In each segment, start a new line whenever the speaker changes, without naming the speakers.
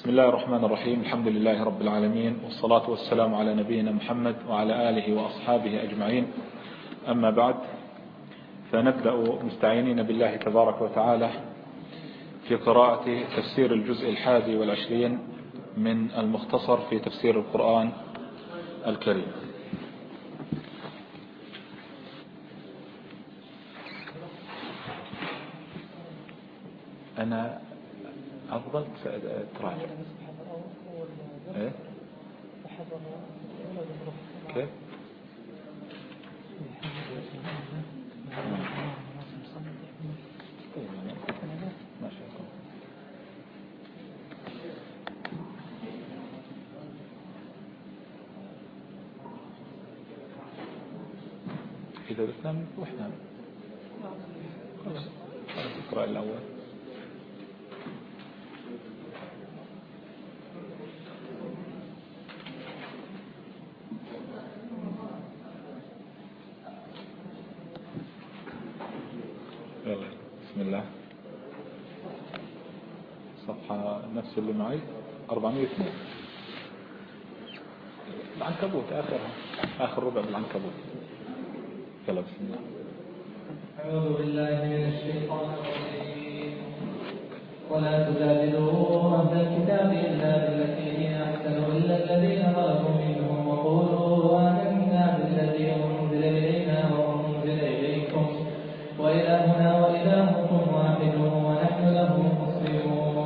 بسم الله الرحمن الرحيم الحمد لله رب العالمين والصلاة والسلام على نبينا محمد وعلى آله وأصحابه أجمعين أما بعد فنبدأ مستعينين بالله تبارك وتعالى في قراءة تفسير الجزء الحادي والعشرين من المختصر في تفسير القرآن الكريم أنا أفضل آه، تراجع يعني
إيه؟ كيف؟
إذا بسنا وإحنا سلم معي 402 العنكبوت آخر آخر ربع بالعنكبوت يلا بسم الله
أعوذ بالله من الشيطان الرجيم ولا تجادلوا أهل الكتاب إلا بالتي هي أحسن إلا الذين ظلموا منهم وقولوا آمنا بالذي أنزل إلينا وأنزل إليكم وإلهنا وإلهكم واحد ونحن له مسلمون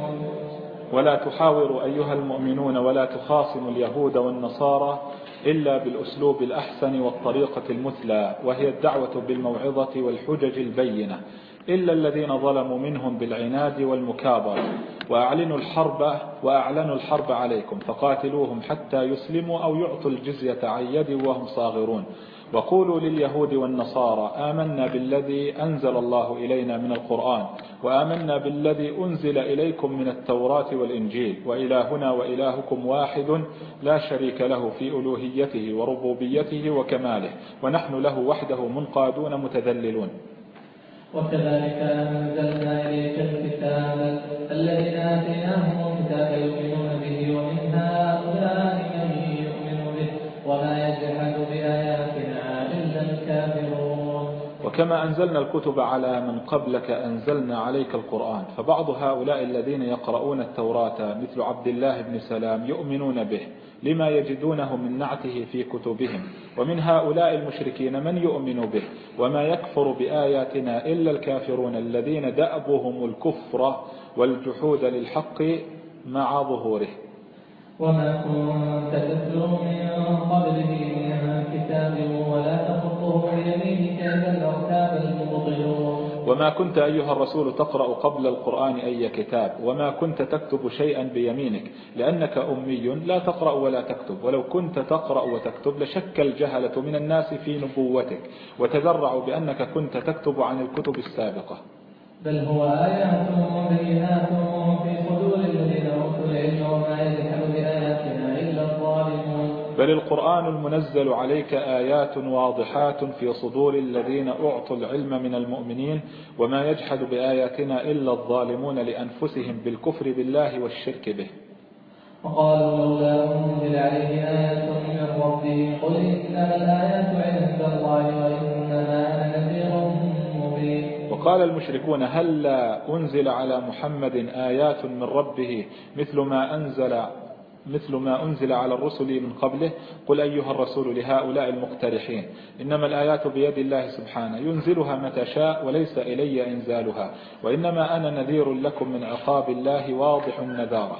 ولا تحاوروا أيها المؤمنون ولا تخاصموا اليهود والنصارى إلا بالأسلوب الأحسن والطريقة المثلى وهي الدعوة بالموعظة والحجج البينة إلا الذين ظلموا منهم بالعناد والمكابرة وأعلنوا الحرب وأعلنوا الحرب عليكم فقاتلوهم حتى يسلموا أو يعطوا الجزية عن يد وهم صاغرون وقولوا لليهود والنصارى آمنا بالذي أنزل الله إلينا من القرآن وآمنا بالذي أنزل إليكم من التوراة والإنجيل وإلهنا وإلهكم واحد لا شريك له في ألوهيته وربوبيته وكماله ونحن له وحده منقادون متذللون
وكذلك أنزلنا إليك الكتاب الذي آتيناهم الكتاب يؤمنون
وكما أنزلنا الكتب على من قبلك أنزلنا عليك القرآن فبعض هؤلاء الذين يقرؤون التوراة مثل عبد الله بن سلام يؤمنون به لما يجدونه من نعته في كتبهم ومن هؤلاء المشركين من يؤمن به وما يكفر بآياتنا إلا الكافرون الذين دأبهم الكفر والجحود للحق مع ظهوره
وما كنت تتلو من قبله من كتاب ولا تخطه بيمينك إذا لارتاب المبطلون
وما كنت أيها الرسول تقرأ قبل القرآن أي كتاب وما كنت تكتب شيئا بيمينك لأنك أمي لا تقرأ ولا تكتب ولو كنت تقرأ وتكتب لشك الجهلة من الناس في نبوتك وتذرعوا بأنك كنت تكتب عن الكتب السابقة
بل هو آيات بينات في صدور الذين أوتوا العلم وما يجحد
بل القرآن المنزل عليك آيات واضحات في صدور الذين أعطوا العلم من المؤمنين وما يجحد بآياتنا إلا الظالمون لأنفسهم بالكفر بالله والشرك به
وقالوا لا أنزل عليه آية من ربه قل إنما الآيات عند الله وإنما نذير
مبين وقال المشركون هل لا أنزل على محمد آيات من ربه مثل ما أنزل مثل ما أنزل على الرسل من قبله قل أيها الرسول لهؤلاء المقترحين إنما الآيات بيد الله سبحانه ينزلها متى شاء وليس إلي إنزالها وإنما أنا نذير لكم من عقاب الله واضح النذارة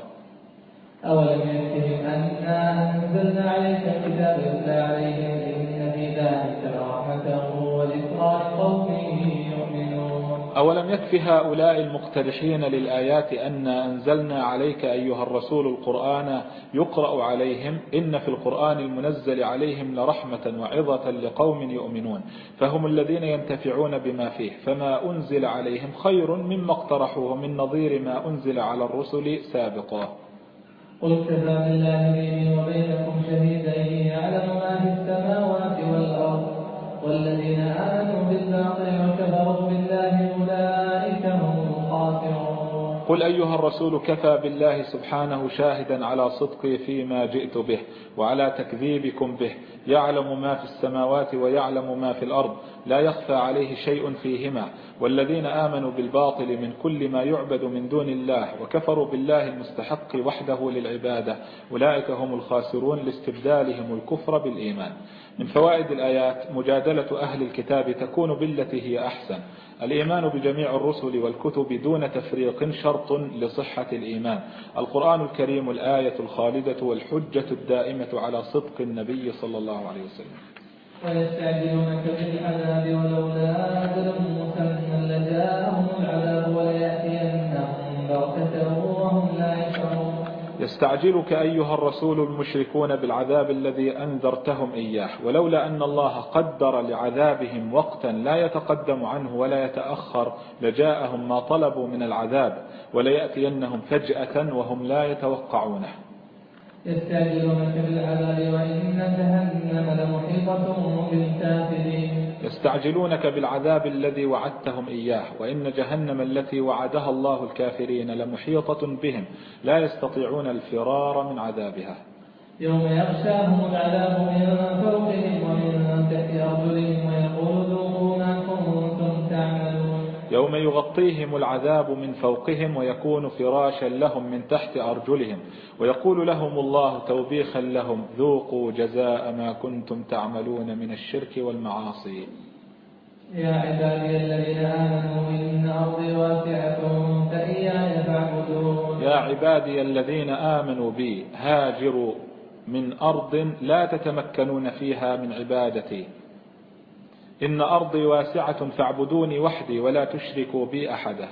أولم يكفهم أنا أنزلنا عليك كتابا لا عليهم إن في ذلك رحمته وذكرى لقوم
أولم يكف هؤلاء المقترحين للآيات أن أنزلنا عليك أيها الرسول القرآن يقرأ عليهم إن في القرآن المنزل عليهم لرحمة وعظة لقوم يؤمنون فهم الذين ينتفعون بما فيه فما أنزل عليهم خير مما اقترحوه من نظير ما أنزل على الرسل سابقا
قل كفى بالله بيني وبينكم شهيدا يعلم ما في السماوات والأرض والذين آمنوا بالباطل وكفروا بالله أولئك هم الخاسرون
قل أيها الرسول كفى بالله سبحانه شاهدا على صدقي فيما جئت به وعلى تكذيبكم به يعلم ما في السماوات ويعلم ما في الأرض لا يخفى عليه شيء فيهما والذين آمنوا بالباطل من كل ما يعبد من دون الله وكفروا بالله المستحق وحده للعبادة أولئك هم الخاسرون لاستبدالهم الكفر بالإيمان من فوائد الآيات مجادلة أهل الكتاب تكون بالتي هي أحسن الإيمان بجميع الرسل والكتب دون تفريق شرط لصحة الإيمان القرآن الكريم الآية الخالدة والحجة الدائمة على صدق النبي صلى الله عليه وسلم
ويستعجلونك بالعذاب ولولا أجل مسمى لجاءهم العذاب وليأتينهم بغتة
يستعجلك أيها الرسول المشركون بالعذاب الذي أنذرتهم إياه ولولا أن الله قدر لعذابهم وقتا لا يتقدم عنه ولا يتأخر لجاءهم ما طلبوا من العذاب وليأتينهم فجأة وهم لا يتوقعونه
يستعجلونك بالعذاب وإن جهنم لمحيطة بالكافرين
يستعجلونك بالعذاب الذي وعدتهم إياه وإن جهنم التي وعدها الله الكافرين لمحيطة بهم لا يستطيعون الفرار من عذابها
يوم يغشاهم العذاب من فوقهم ومن تحت أرجلهم ويقول ذوقوا ما كنتم تعملون
يوم يغطيهم العذاب من فوقهم ويكون فراشا لهم من تحت أرجلهم ويقول لهم الله توبيخا لهم ذوقوا جزاء ما كنتم تعملون من الشرك والمعاصي
يا عبادي الذين آمنوا إن أرضي واسعة فإياي فاعبدون يا
عبادي الذين آمنوا بي هاجروا من أرض لا تتمكنون فيها من عبادتي إن أرضي واسعة فاعبدوني وحدي ولا تشركوا بي أحدا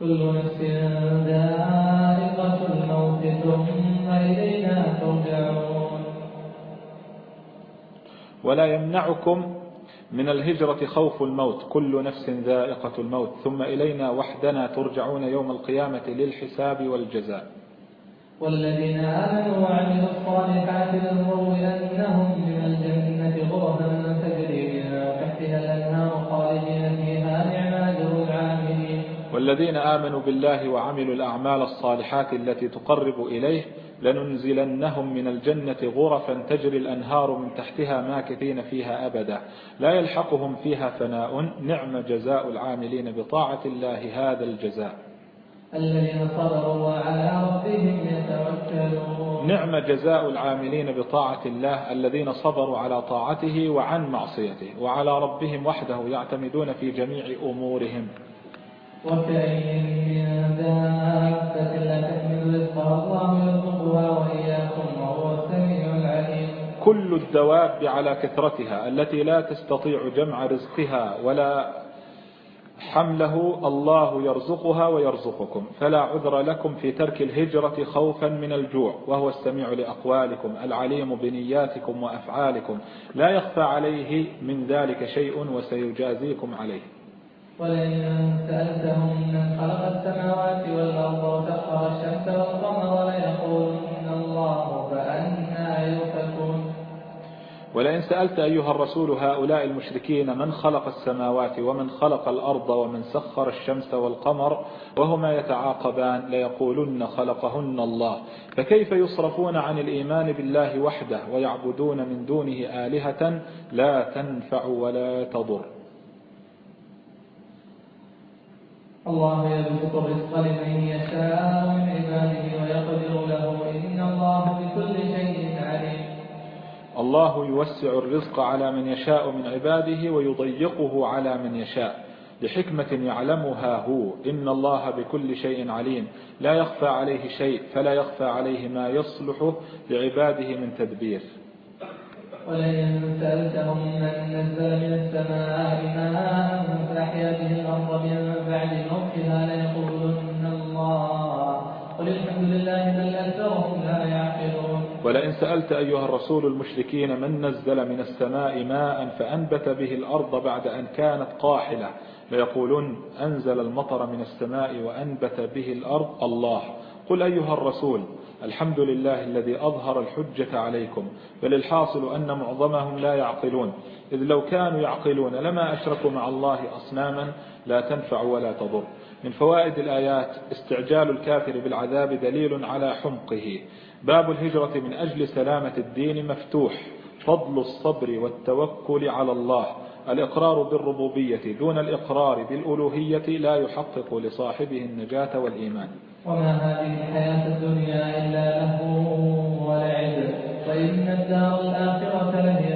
كل نفس ذائقة الموت ثم إلينا ترجعون
ولا يمنعكم من الهجرة خوف الموت كل نفس ذائقة الموت ثم إلينا وحدنا ترجعون يوم القيامة للحساب والجزاء
والذين آمنوا وعملوا الصالحات أنهم من الجنة غرفا نعم
والذين آمنوا بالله وعملوا الأعمال الصالحات التي تقرب إليه لننزلنهم من الجنة غرفا تجري الأنهار من تحتها ماكثين فيها أبدا لا يلحقهم فيها فناء نعم جزاء العاملين بطاعة الله هذا الجزاء
الذين صبروا وعلى ربهم يتوكلون نعم
جزاء العاملين بطاعة الله الذين صبروا على طاعته وعن معصيته وعلى ربهم وحده يعتمدون في جميع أمورهم
وكأي من دابة لا تحمل رزقها الله يرزقها وإياكم وهو السميع العليم
كل الدواب على كثرتها التي لا تستطيع جمع رزقها ولا حمله الله يرزقها ويرزقكم فلا عذر لكم في ترك الهجرة خوفا من الجوع وهو السميع لأقوالكم العليم بنياتكم وأفعالكم لا يخفى عليه من ذلك شيء وسيجازيكم عليه
ولئن سألتهم من خلق السماوات والأرض وسخر الشمس والقمر ليقولن الله فأنا يؤفكون
ولئن سألت أيها الرسول هؤلاء المشركين من خلق السماوات ومن خلق الأرض ومن سخر الشمس والقمر وهما يتعاقبان ليقولن خلقهن الله فكيف يصرفون عن الإيمان بالله وحده ويعبدون من دونه آلهة لا تنفع ولا تضر
الله يبسط الرزق لمن يشاء من عباده ويقدر له إن الله بكل شيء عليم
الله يوسع الرزق على من يشاء من عباده ويضيقه على من يشاء لحكمة يعلمها هو إن الله بكل شيء عليم لا يخفى عليه شيء فلا يخفى عليه ما يصلحه لعباده من تدبير
ولئن سألتهم من نزل من السماء ماء فأحيا به الأرض من بعد موتها ليقولن الله قل الحمد لله بل أكثرهم لا يعقلون
ولئن سألت أيها الرسول المشركين من نزل من السماء ماء فأنبت به الأرض بعد أن كانت قاحلة ليقولون أنزل المطر من السماء وأنبت به الأرض الله قل أيها الرسول الحمد لله الذي أظهر الحجة عليكم بل الحاصل أن معظمهم لا يعقلون إذ لو كانوا يعقلون لما أشركوا مع الله أصناما لا تنفع ولا تضر من فوائد الآيات استعجال الكافر بالعذاب دليل على حمقه باب الهجرة من أجل سلامة الدين مفتوح فضل الصبر والتوكل على الله الإقرار بالربوبية دون الإقرار بالألوهية لا يحقق لصاحبه النجاة والإيمان
وما هذه الحياة الدنيا إلا له ولعب فإن الدار الآخرة لهي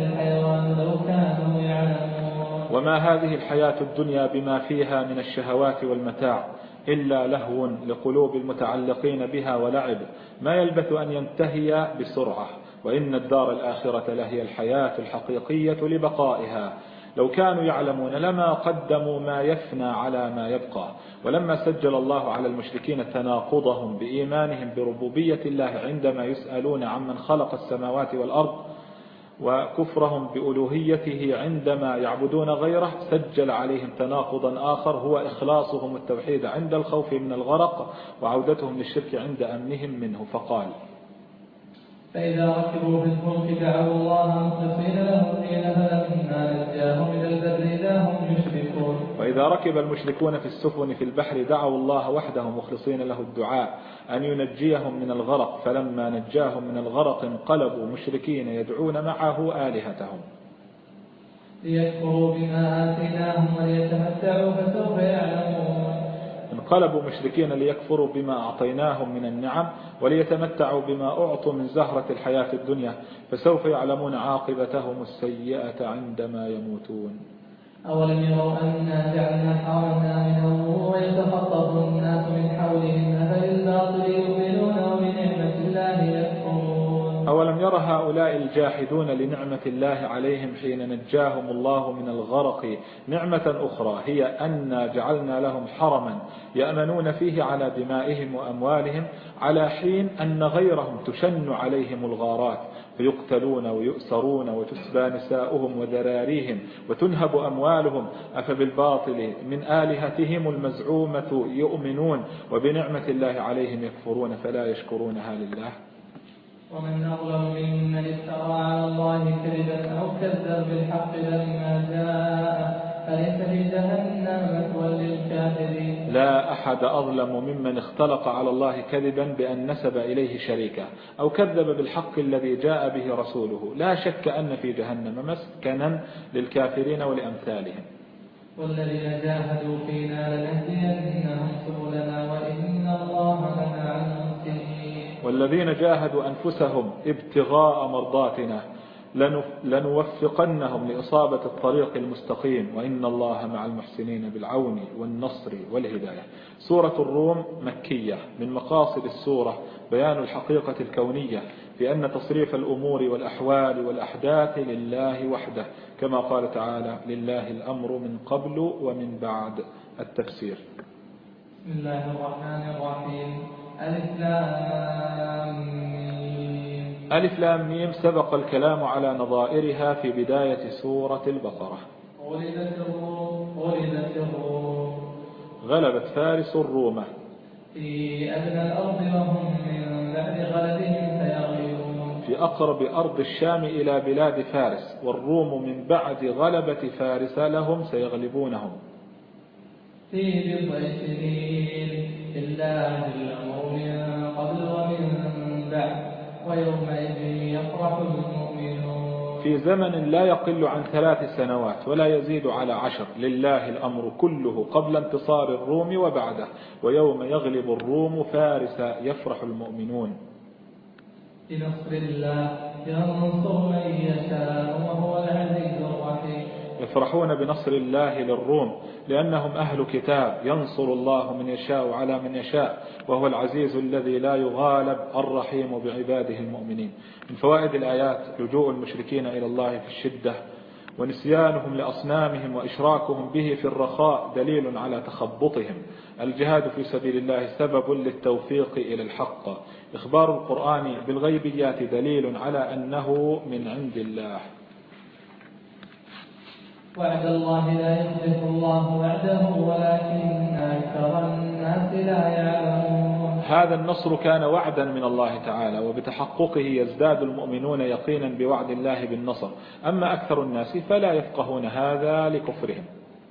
وما هذه الحياة الدنيا بما فيها من الشهوات والمتاع إلا لهو لقلوب المتعلقين بها ولعب ما يلبث أن ينتهي بسرعة وإن الدار الآخرة لهي الحياة الحقيقية لبقائها لو كانوا يعلمون لما قدموا ما يفنى على ما يبقى ولما سجل الله على المشركين تناقضهم بإيمانهم بربوبية الله عندما يسألون عمن خلق السماوات والأرض وكفرهم بألوهيته عندما يعبدون غيره سجل عليهم تناقضا آخر هو إخلاصهم التوحيد عند الخوف من الغرق وعودتهم للشرك عند أمنهم منه فقال
فإذا ركبوا في الفلك دعوا الله مخلصين له الدين فلما نجاهم إلى البر إذا هم يشركون
وإذا ركب المشركون في السفن في البحر دعوا الله وحده مخلصين له الدعاء أن ينجيهم من الغرق فلما نجاهم من الغرق انقلبوا مشركين يدعون معه آلهتهم
ليكفروا بما آتيناهم وليتمتعوا فسوف يعلمون
انقلبوا مشركين ليكفروا بما أعطيناهم من النعم وليتمتعوا بما أعطوا من زهرة الحياة الدنيا فسوف يعلمون عاقبتهم السيئة عندما يموتون
أولم يروا أنا جعلنا حولنا من ويتخطف الناس من حولهم أفللباطل يؤمنون
أولم ير هؤلاء الجاحدون لنعمة الله عليهم حين نجاهم الله من الغرق نعمة أخرى هي أن جعلنا لهم حرما يأمنون فيه على دمائهم وأموالهم على حين أن غيرهم تشن عليهم الغارات فيقتلون ويؤسرون وتسبى نساؤهم وذراريهم وتنهب أموالهم أفبالباطل من آلهتهم المزعومة يؤمنون وبنعمة الله عليهم يكفرون فلا يشكرونها لله
ومن أظلم ممن افترى على الله كذبا أو كذب بالحق لما جاء أليس في جهنم مثوى للكافرين لا
أحد أظلم ممن اختلق على الله كذبا بأن نسب إليه شريكا أو كذب بالحق الذي جاء به رسوله لا شك أن في جهنم مسكنا للكافرين ولأمثالهم
والذين جاهدوا فينا لنهدينهم سبلنا وإن الله لنا عنهم
والذين جاهدوا أنفسهم ابتغاء مرضاتنا لنوفقنهم لإصابة الطريق المستقيم وإن الله مع المحسنين بالعون والنصر والهداية سورة الروم مكية من مقاصد السورة بيان الحقيقة الكونية بأن تصريف الأمور والأحوال والأحداث لله وحده كما قال تعالى لله الأمر من قبل ومن بعد التفسير
بسم الله الرحمن الرحيم ألف لام ميم
ألف لام ميم سبق الكلام على نظائرها في بداية سورة البقرة
غلبت الروم غلبت الروم
غلبت فارس الروم
في أدنى الأرض وهم من بعد غلبهم سيغيرون
في أقرب أرض الشام إلى بلاد فارس والروم من بعد غلبة فارس لهم سيغلبونهم في
بضع سنين إلا بالعمر ويومئذ يفرح المؤمنون
في زمن لا يقل عن ثلاث سنوات ولا يزيد على عشر لله الأمر كله قبل انتصار الروم وبعده ويوم يغلب الروم فارس يفرح المؤمنون
بنصر الله ينصر من يشاء وهو العزيز الرحيم
يفرحون بنصر الله للروم لأنهم أهل كتاب ينصر الله من يشاء على من يشاء وهو العزيز الذي لا يغالب الرحيم بعباده المؤمنين من فوائد الآيات لجوء المشركين إلى الله في الشدة ونسيانهم لأصنامهم وإشراكهم به في الرخاء دليل على تخبطهم الجهاد في سبيل الله سبب للتوفيق إلى الحق إخبار القرآن بالغيبيات دليل على أنه من عند الله
وعد الله لا يخلف الله وعده ولكن أكثر الناس لا يعلمون
هذا النصر كان وعدا من الله تعالى وبتحققه يزداد المؤمنون يقينا بوعد الله بالنصر أما أكثر الناس فلا يفقهون هذا لكفرهم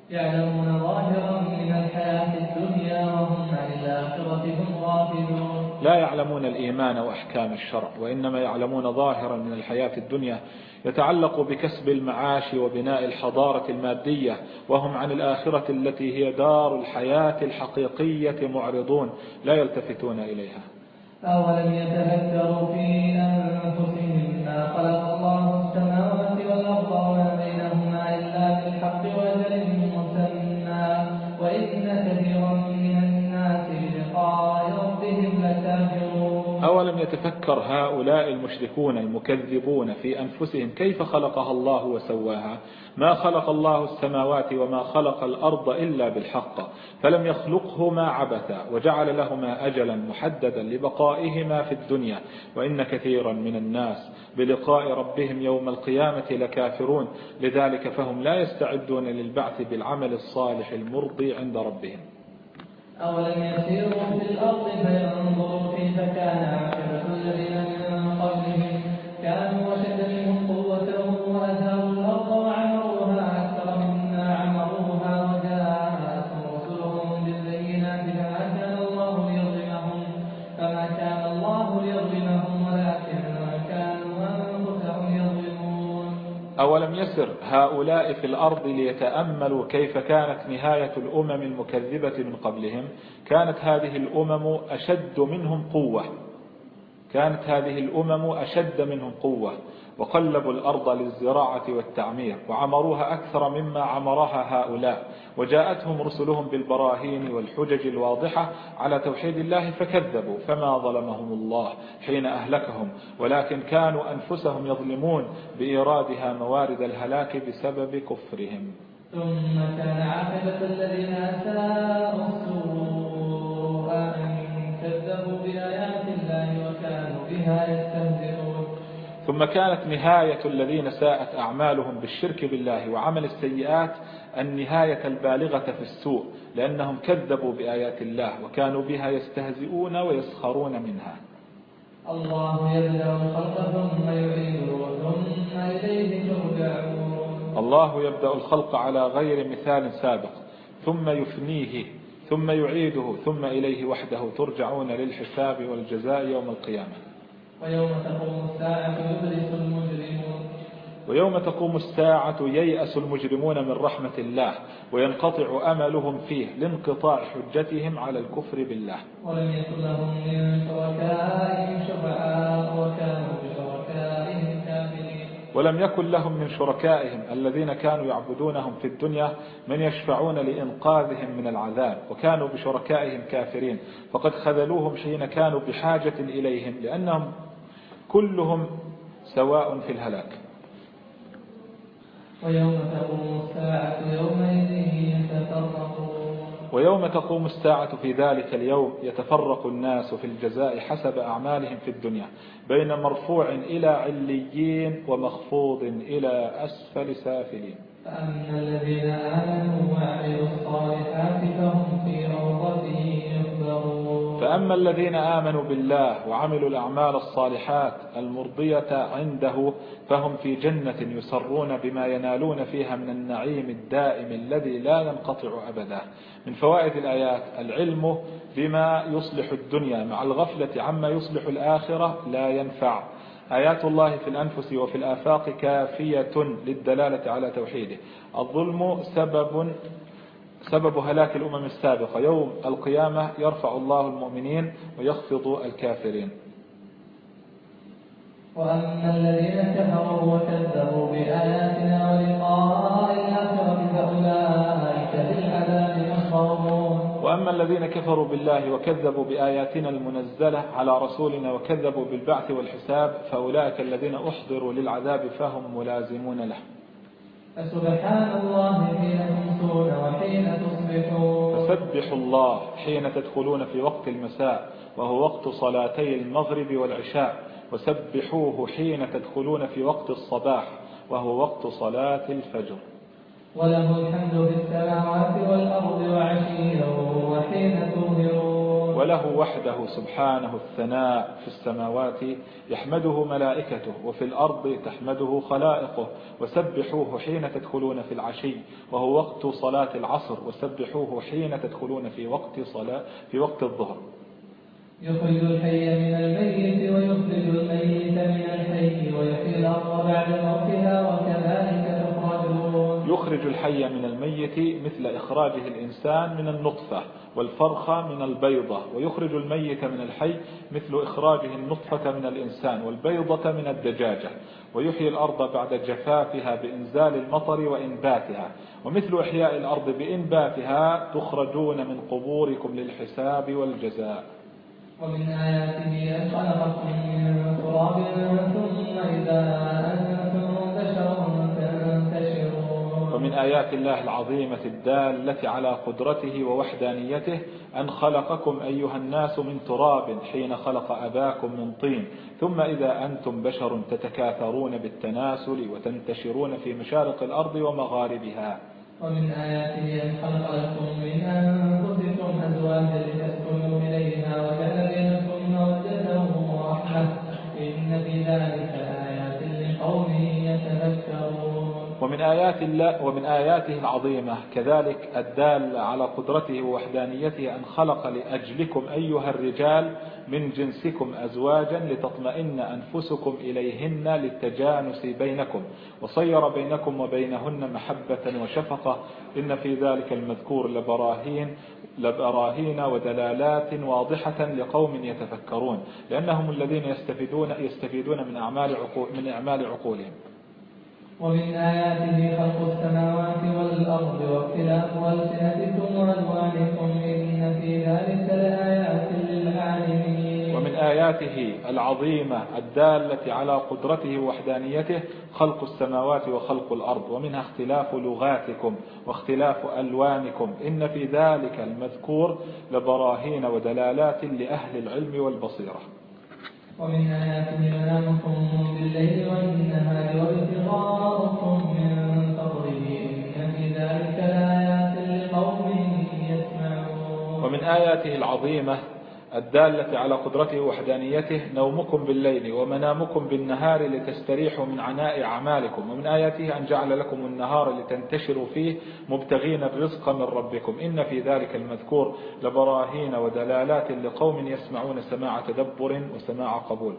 يعلمون ظاهرا من الحياة الدنيا وهم عن الآخرة هم غافلون
لا يعلمون الإيمان وأحكام الشرع وإنما يعلمون ظاهرا من الحياة الدنيا يتعلق بكسب المعاش وبناء الحضارة المادية وهم عن الآخرة التي هي دار الحياة الحقيقية معرضون لا يلتفتون إليها
أولم يتفكروا في أنفسهم ما خلق الله السماوات والأرض وما بينهما إلا بالحق وجل مسمى وإن كثيرا من الناس لقاء
أولم يتفكر هؤلاء المشركون المكذبون في أنفسهم كيف خلقها الله وسواها ما خلق الله السماوات وما خلق الأرض إلا بالحق فلم يخلقهما عبثا وجعل لهما أجلا محددا لبقائهما في الدنيا وإن كثيرا من الناس بلقاء ربهم يوم القيامة لكافرون لذلك فهم لا يستعدون للبعث بالعمل الصالح المرضي عند ربهم
أولم يسيروا في الأرض فينظروا كيف كان عاقبة الذين من قبلهم كانوا أشد
ولم يسر هؤلاء في الأرض ليتأملوا كيف كانت نهاية الأمم المكذبة من قبلهم كانت هذه الأمم أشد منهم قوة كانت هذه الأمم أشد منهم قوة وقلبوا الأرض للزراعة والتعمير وعمروها أكثر مما عمرها هؤلاء وجاءتهم رسلهم بالبراهين والحجج الواضحة على توحيد الله فكذبوا فما ظلمهم الله حين أهلكهم ولكن كانوا أنفسهم يظلمون بإيرادها موارد الهلاك بسبب كفرهم
ثم كان عاقبة الذين أساءوا السوء أن كذبوا بآيات الله وكانوا بها يستهزئون
ثم كانت نهاية الذين ساءت أعمالهم بالشرك بالله وعمل السيئات النهاية البالغة في السوء لأنهم كذبوا بآيات الله وكانوا بها يستهزئون ويسخرون منها
الله يبدأ الخلق ثم يعيده ثم إليه ترجعون
الله يبدأ الخلق على غير مثال سابق ثم يفنيه ثم يعيده ثم إليه وحده ترجعون للحساب والجزاء يوم القيامة
ويوم تقوم الساعة يبلس
المجرمون ييأس المجرمون من رحمة الله وينقطع أملهم فيه لانقطاع حجتهم على الكفر بالله
ولم يكن لهم من شركائهم شفعاء وكانوا بشركائهم كافرين
ولم يكن لهم من شركائهم الذين كانوا يعبدونهم في الدنيا من يشفعون لإنقاذهم من العذاب وكانوا بشركائهم كافرين فقد خذلوهم حين كانوا بحاجة إليهم لأنهم كلهم سواء في الهلاك
ويوم تقوم الساعة يومئذ يتفرقون
ويوم تقوم الساعة في ذلك اليوم يتفرق الناس في الجزاء حسب أعمالهم في الدنيا بين مرفوع إلى عليين ومخفوض إلى أسفل سافلين
فأما الذين آمنوا وعملوا الصالحات فهم في
فأما الذين آمنوا بالله وعملوا الأعمال الصالحات المرضية عنده فهم في جنة يسرون بما ينالون فيها من النعيم الدائم الذي لا ينقطع أبدا من فوائد الآيات العلم بما يصلح الدنيا مع الغفلة عما يصلح الآخرة لا ينفع آيات الله في الأنفس وفي الآفاق كافية للدلالة على توحيده الظلم سبب سبب هلاك الأمم السابقة يوم القيامة يرفع الله المؤمنين ويخفض الكافرين
وأما الذين كفروا وكذبوا بآياتنا ولقاء الآخرة فأولئك في العذاب محضرون
وأما الذين كفروا بالله وكذبوا بآياتنا المنزلة على رسولنا وكذبوا بالبعث والحساب فأولئك الذين أحضروا للعذاب فهم ملازمون له
فسبحان الله حين تمسون وحين تصبحون
فسبحوا الله حين تدخلون في وقت المساء وهو وقت صلاتي المغرب والعشاء وسبحوه حين تدخلون في وقت الصباح وهو وقت صلاة الفجر
وله الحمد في السماوات والأرض وعشيرا
وحين تظهرون وله وحده سبحانه الثناء في السماوات يحمده ملائكته وفي الأرض تحمده خلائقه وسبحوه حين تدخلون في العشي وهو وقت صلاة العصر وسبحوه حين تدخلون في وقت صلاة في وقت الظهر
يخرج الحي من الميت ويخرج الميت من الحي ويحيي الأرض بعد موتها وكذلك
يخرج الحي من الميت مثل إخراجه الإنسان من النطفة والفرخة من البيضة ويخرج الميت من الحي مثل إخراجه النطفة من الإنسان والبيضة من الدجاجة ويحيي الأرض بعد جفافها بإنزال المطر وإنباتها ومثل إحياء الأرض بإنباتها تخرجون من قبوركم للحساب والجزاء
ومن آياته أن خلقكم من تراب ثم إذا أنتم بشر من آيات
الله العظيمة الدالة على قدرته ووحدانيته أن خلقكم أيها الناس من تراب حين خلق أباكم من طين ثم إذا أنتم بشر تتكاثرون بالتناسل وتنتشرون في مشارق الأرض ومغاربها
ومن آياته أن خلق لكم من أنفسكم أزواجا لتسكنوا إليها وجعل بينكم مودة ورحمة إن في ذلك لآيات لقومه
ومن آيات الله ومن آياته العظيمة كذلك الدال على قدرته ووحدانيته أن خلق لأجلكم أيها الرجال من جنسكم أزواجا لتطمئن أنفسكم إليهن للتجانس بينكم وصير بينكم وبينهن محبة وشفقة إن في ذلك المذكور لبراهين لبراهين ودلالات واضحة لقوم يتفكرون لأنهم الذين يستفيدون يستفيدون من أعمال عقول من أعمال عقولهم
ومن آياته خلق السماوات والأرض واختلاف ألسنتكم وألوانكم إن في ذلك لآيات للعالمين
ومن آياته العظيمة الدالة على قدرته ووحدانيته خلق السماوات وخلق الأرض ومنها اختلاف لغاتكم واختلاف ألوانكم إن في ذلك المذكور لبراهين ودلالات لأهل العلم والبصيرة
ومن آياته منامكم بالليل والنهار وابتغاءكم من فضله إن في ذلك لآيات لقوم يسمعون
ومن آياته العظيمة الدالة على قدرته وحدانيته نومكم بالليل ومنامكم بالنهار لتستريحوا من عناء أعمالكم ومن آياته أن جعل لكم النهار لتنتشروا فيه مبتغين الرزق من ربكم إن في ذلك المذكور لبراهين ودلالات لقوم يسمعون سماع تدبر وسماع قبول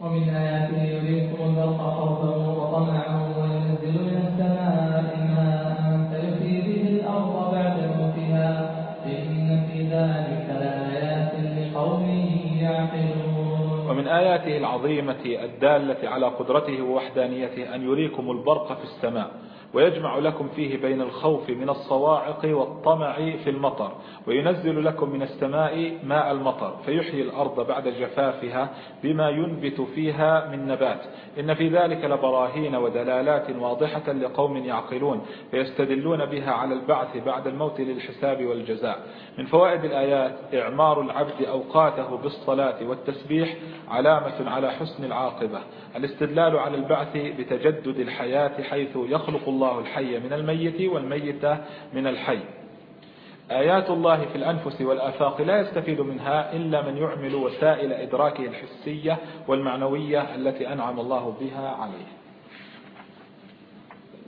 ومن آياته يريكم البرق خوفا وطمعا وينزل من السماء ماء فيحيي به الأرض بعد موتها إن في ذلك يعقلون
ومن آياته العظيمة الدالة على قدرته ووحدانيته أن يريكم البرق في السماء ويجمع لكم فيه بين الخوف من الصواعق والطمع في المطر وينزل لكم من السماء ماء المطر فيحيي الأرض بعد جفافها بما ينبت فيها من نبات إن في ذلك لبراهين ودلالات واضحة لقوم يعقلون فيستدلون بها على البعث بعد الموت للحساب والجزاء من فوائد الآيات إعمار العبد أوقاته بالصلاة والتسبيح علامة على حسن العاقبة الاستدلال على البعث بتجدد الحياة حيث يخلق الله الحي من الميت والميت من الحي آيات الله في الأنفس والآفاق لا يستفيد منها إلا من يعمل وسائل إدراكه الحسية والمعنوية التي أنعم الله بها عليه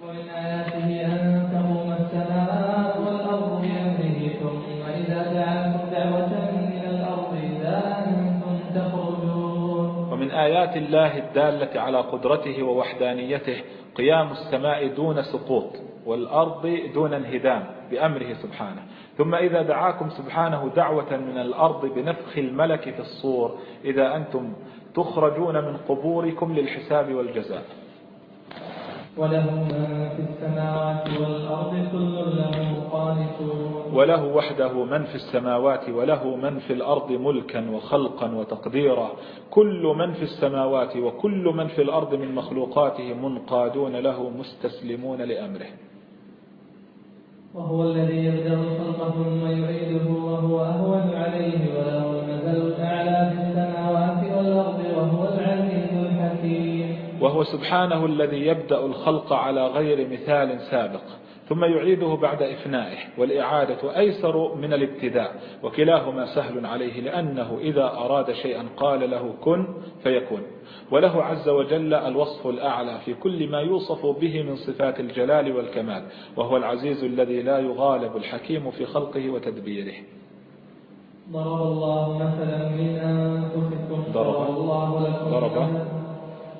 ومن
آياته أن
آيات الله الدالة على قدرته ووحدانيته قيام السماء دون سقوط والأرض دون انهدام بأمره سبحانه ثم إذا دعاكم سبحانه دعوة من الأرض بنفخ الملك في الصور إذا أنتم تخرجون من قبوركم للحساب والجزاء
وله من في السماوات والأرض كل له قانتون وله
وحده من في السماوات وله من في الأرض ملكا وخلقا وتقديرا كل من في السماوات وكل من في الأرض من مخلوقاته منقادون له مستسلمون لأمره
وهو الذي يبدأ خلقه يعيده وهو أهون عليه وله
وهو سبحانه الذي يبدأ الخلق على غير مثال سابق ثم يعيده بعد إفنائه والإعادة أيسر من الابتداء وكلاهما سهل عليه لأنه إذا أراد شيئا قال له كن فيكون وله عز وجل الوصف الأعلى في كل ما يوصف به من صفات الجلال والكمال وهو العزيز الذي لا يغالب الحكيم في خلقه وتدبيره
ضرب الله مثلا من أنفسكم ضرب الله لكم ضرب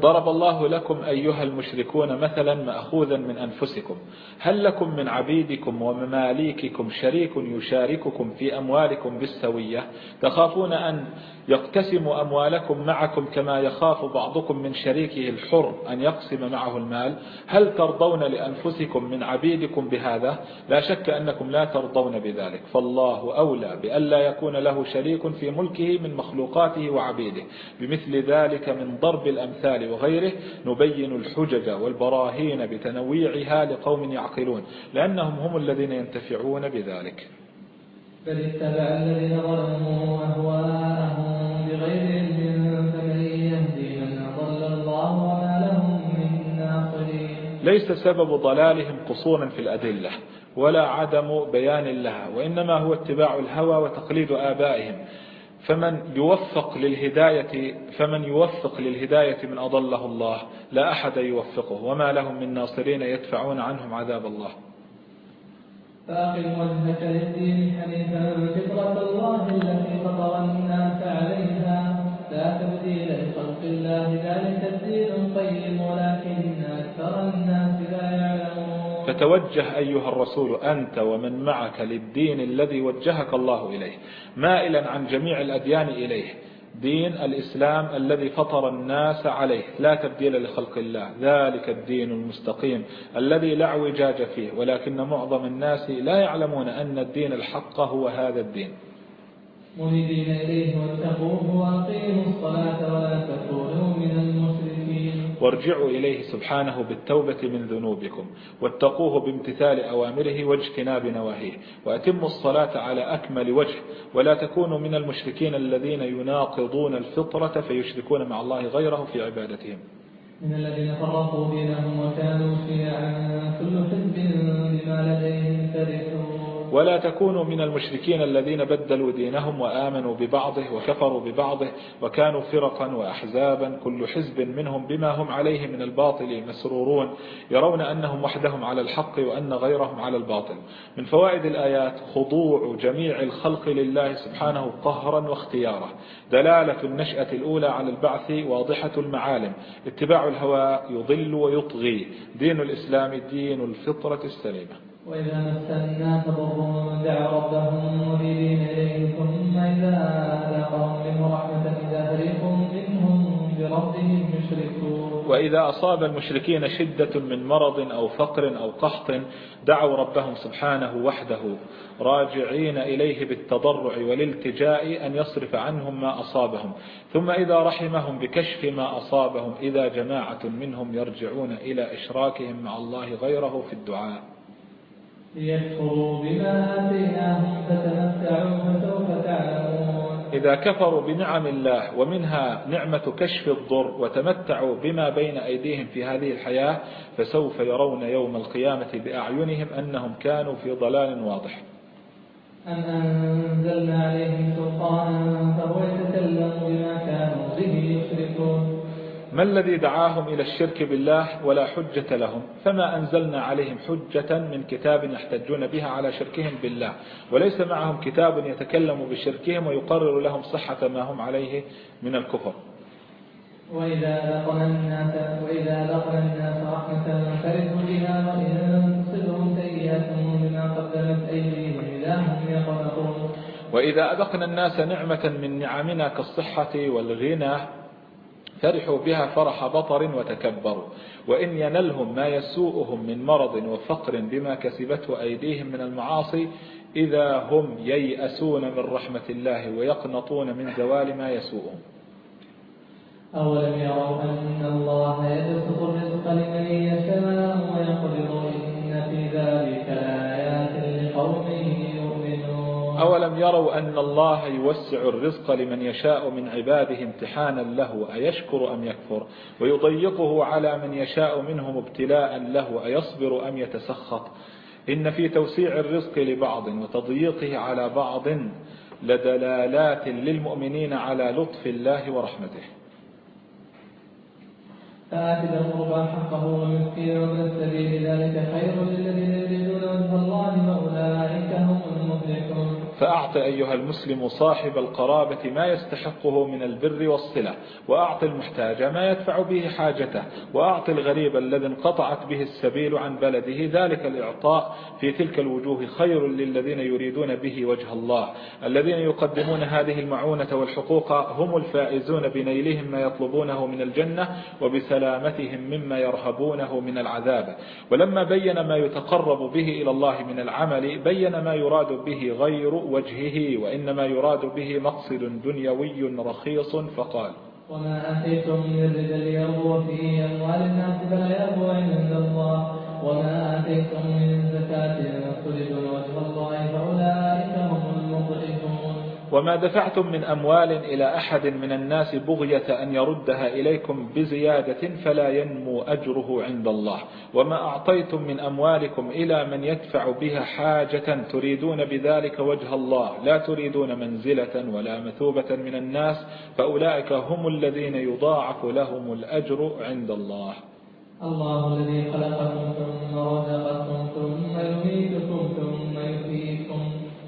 ضرب الله لكم أيها المشركون مثلا مأخوذا من أنفسكم هل لكم من عبيدكم ومماليككم شريك يشارككم في أموالكم بالسوية تخافون أن يقتسموا أموالكم معكم كما يخاف بعضكم من شريكه الحر أن يقسم معه المال هل ترضون لأنفسكم من عبيدكم بهذا لا شك أنكم لا ترضون بذلك فالله أولى بألا يكون له شريك في ملكه من مخلوقاته وعبيده بمثل ذلك من ضرب الأمثال وغيره نبين الحجج والبراهين بتنويعها لقوم يعقلون لأنهم هم الذين ينتفعون بذلك
بل اتبع الذين ظلموا أهواءهم بغير علم فمن يهدي من أضل الله لهم من ناصرين
ليس سبب ضلالهم قصورا في الأدلة ولا عدم بيان لها وإنما هو اتباع الهوى وتقليد آبائهم فمن يوفق للهداية فمن يوفق للهداية من أضله الله لا أحد يوفقه وما لهم من ناصرين يدفعون عنهم عذاب الله
فاقم وجهك للدين حنيفا فطرة الله التي فطر الناس عليها لا تبديل لخلق الله ذلك الدين القيم ولكن أكثر الناس لا يعلمون
فتوجه أيها الرسول أنت ومن معك للدين الذي وجهك الله إليه مائلا عن جميع الأديان إليه دين الإسلام الذي فطر الناس عليه لا تبديل لخلق الله ذلك الدين المستقيم الذي لا اعوجاج فيه ولكن معظم الناس لا يعلمون أن الدين الحق هو هذا الدين
منذين إليه واتقوه وأقيموا الصلاة ولا تكونوا من المؤمنين
وارجعوا إليه سبحانه بالتوبة من ذنوبكم واتقوه بامتثال أوامره واجتناب نواهيه وأتموا الصلاة على أكمل وجه ولا تكونوا من المشركين الذين يناقضون الفطرة فيشركون مع الله غيره في عبادتهم
من الذين فرقوا دينهم وكانوا فيها كل حزب بما لديهم فرحون
ولا تكونوا من المشركين الذين بدلوا دينهم وآمنوا ببعضه وكفروا ببعضه وكانوا فرقا وأحزابا كل حزب منهم بما هم عليه من الباطل مسرورون يرون أنهم وحدهم على الحق وأن غيرهم على الباطل من فوائد الآيات خضوع جميع الخلق لله سبحانه قهرا واختياره دلالة النشأة الأولى على البعث واضحة المعالم اتباع الهوى يضل ويطغي دين الإسلام دين الفطرة السليمة
وإذا مس الناس ضر دعوا ربهم منيبين إليه ثم إذا أذاقهم منه رحمة إذا فريق منهم بربهم يشركون
وإذا أصاب المشركين شدة من مرض أو فقر أو قحط دعوا ربهم سبحانه وحده راجعين إليه بالتضرع والالتجاء أن يصرف عنهم ما أصابهم ثم إذا رحمهم بكشف ما أصابهم إذا جماعة منهم يرجعون إلى إشراكهم مع الله غيره في الدعاء إذا كفروا بنعم الله ومنها نعمة كشف الضر وتمتعوا بما بين أيديهم في هذه الحياة فسوف يرون يوم القيامة بأعينهم أنهم كانوا في ضلال واضح
أن أنزلنا عليهم سلطانا فهو يتكلم بما كانوا به يشركون
ما الذي دعاهم إلى الشرك بالله ولا حجة لهم فما أنزلنا عليهم حجة من كتاب يحتجون بها على شركهم بالله وليس معهم كتاب يتكلم بشركهم ويقرر لهم صحة ما هم عليه من الكفر
وإذا لقنا الناس وإذا لقنا الناس رحمة فرحوا بها وإن تصبهم سيئاتهم بما قدمت أيديهم إذا هم يقنطون
وإذا أذقنا الناس نعمة من نعمنا كالصحة والغنى فرحوا بها فرح بطر وتكبروا وإن ينلهم ما يسوءهم من مرض وفقر بما كسبته أيديهم من المعاصي إذا هم ييأسون من رحمة الله ويقنطون من زوال ما يسوءهم
أولم يروا أن الله يبسط الرزق لمن يشاء ويقدر
أولم يروا أن الله يوسع الرزق لمن يشاء من عباده امتحانا له أيشكر أم يكفر ويضيقه على من يشاء منهم ابتلاء له أيصبر أم يتسخط إن في توسيع الرزق لبعض وتضييقه على بعض لدلالات للمؤمنين على لطف الله ورحمته
آت ذا القربى حقه ومسكين ومن السبيل ذلك خير للذين
فأعط أيها المسلم صاحب القرابة ما يستحقه من البر والصلة وأعط المحتاج ما يدفع به حاجته وأعط الغريب الذي انقطعت به السبيل عن بلده ذلك الإعطاء في تلك الوجوه خير للذين يريدون به وجه الله الذين يقدمون هذه المعونة والحقوق هم الفائزون بنيلهم ما يطلبونه من الجنة وبسلامتهم مما يرهبونه من العذاب ولما بين ما يتقرب به إلى الله من العمل بين ما يراد به غير وجهه وإنما يراد به مقصد دنيوي رخيص فقال
وما أتيتم من الرجل يربو فيه أموال الناس فلا يربو عند الله وما أتيتم من الزكاة فقلتم وجه الله
وما دفعتم من أموال إلى أحد من الناس بغية أن يردها إليكم بزيادة فلا ينمو أجره عند الله وما أعطيتم من أموالكم إلى من يدفع بها حاجة تريدون بذلك وجه الله لا تريدون منزلة ولا مثوبة من الناس فأولئك هم الذين يضاعف لهم الأجر عند الله
الله الذي خلقكم ثم رزقكم ثم يميتكم ثم يحييكم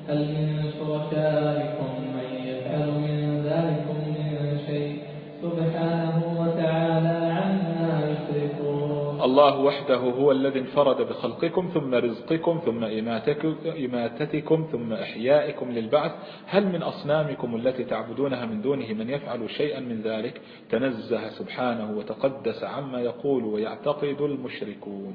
هل من شركائكم يفعل من ذلكم من شيء سبحانه وتعالى عما يشركون
الله وحده هو الذي انفرد بخلقكم ثم رزقكم ثم إماتتكم ثم إحيائكم للبعث هل من أصنامكم التي تعبدونها من دونه من يفعل شيئا من ذلك تنزه سبحانه وتقدس عما يقول ويعتقد المشركون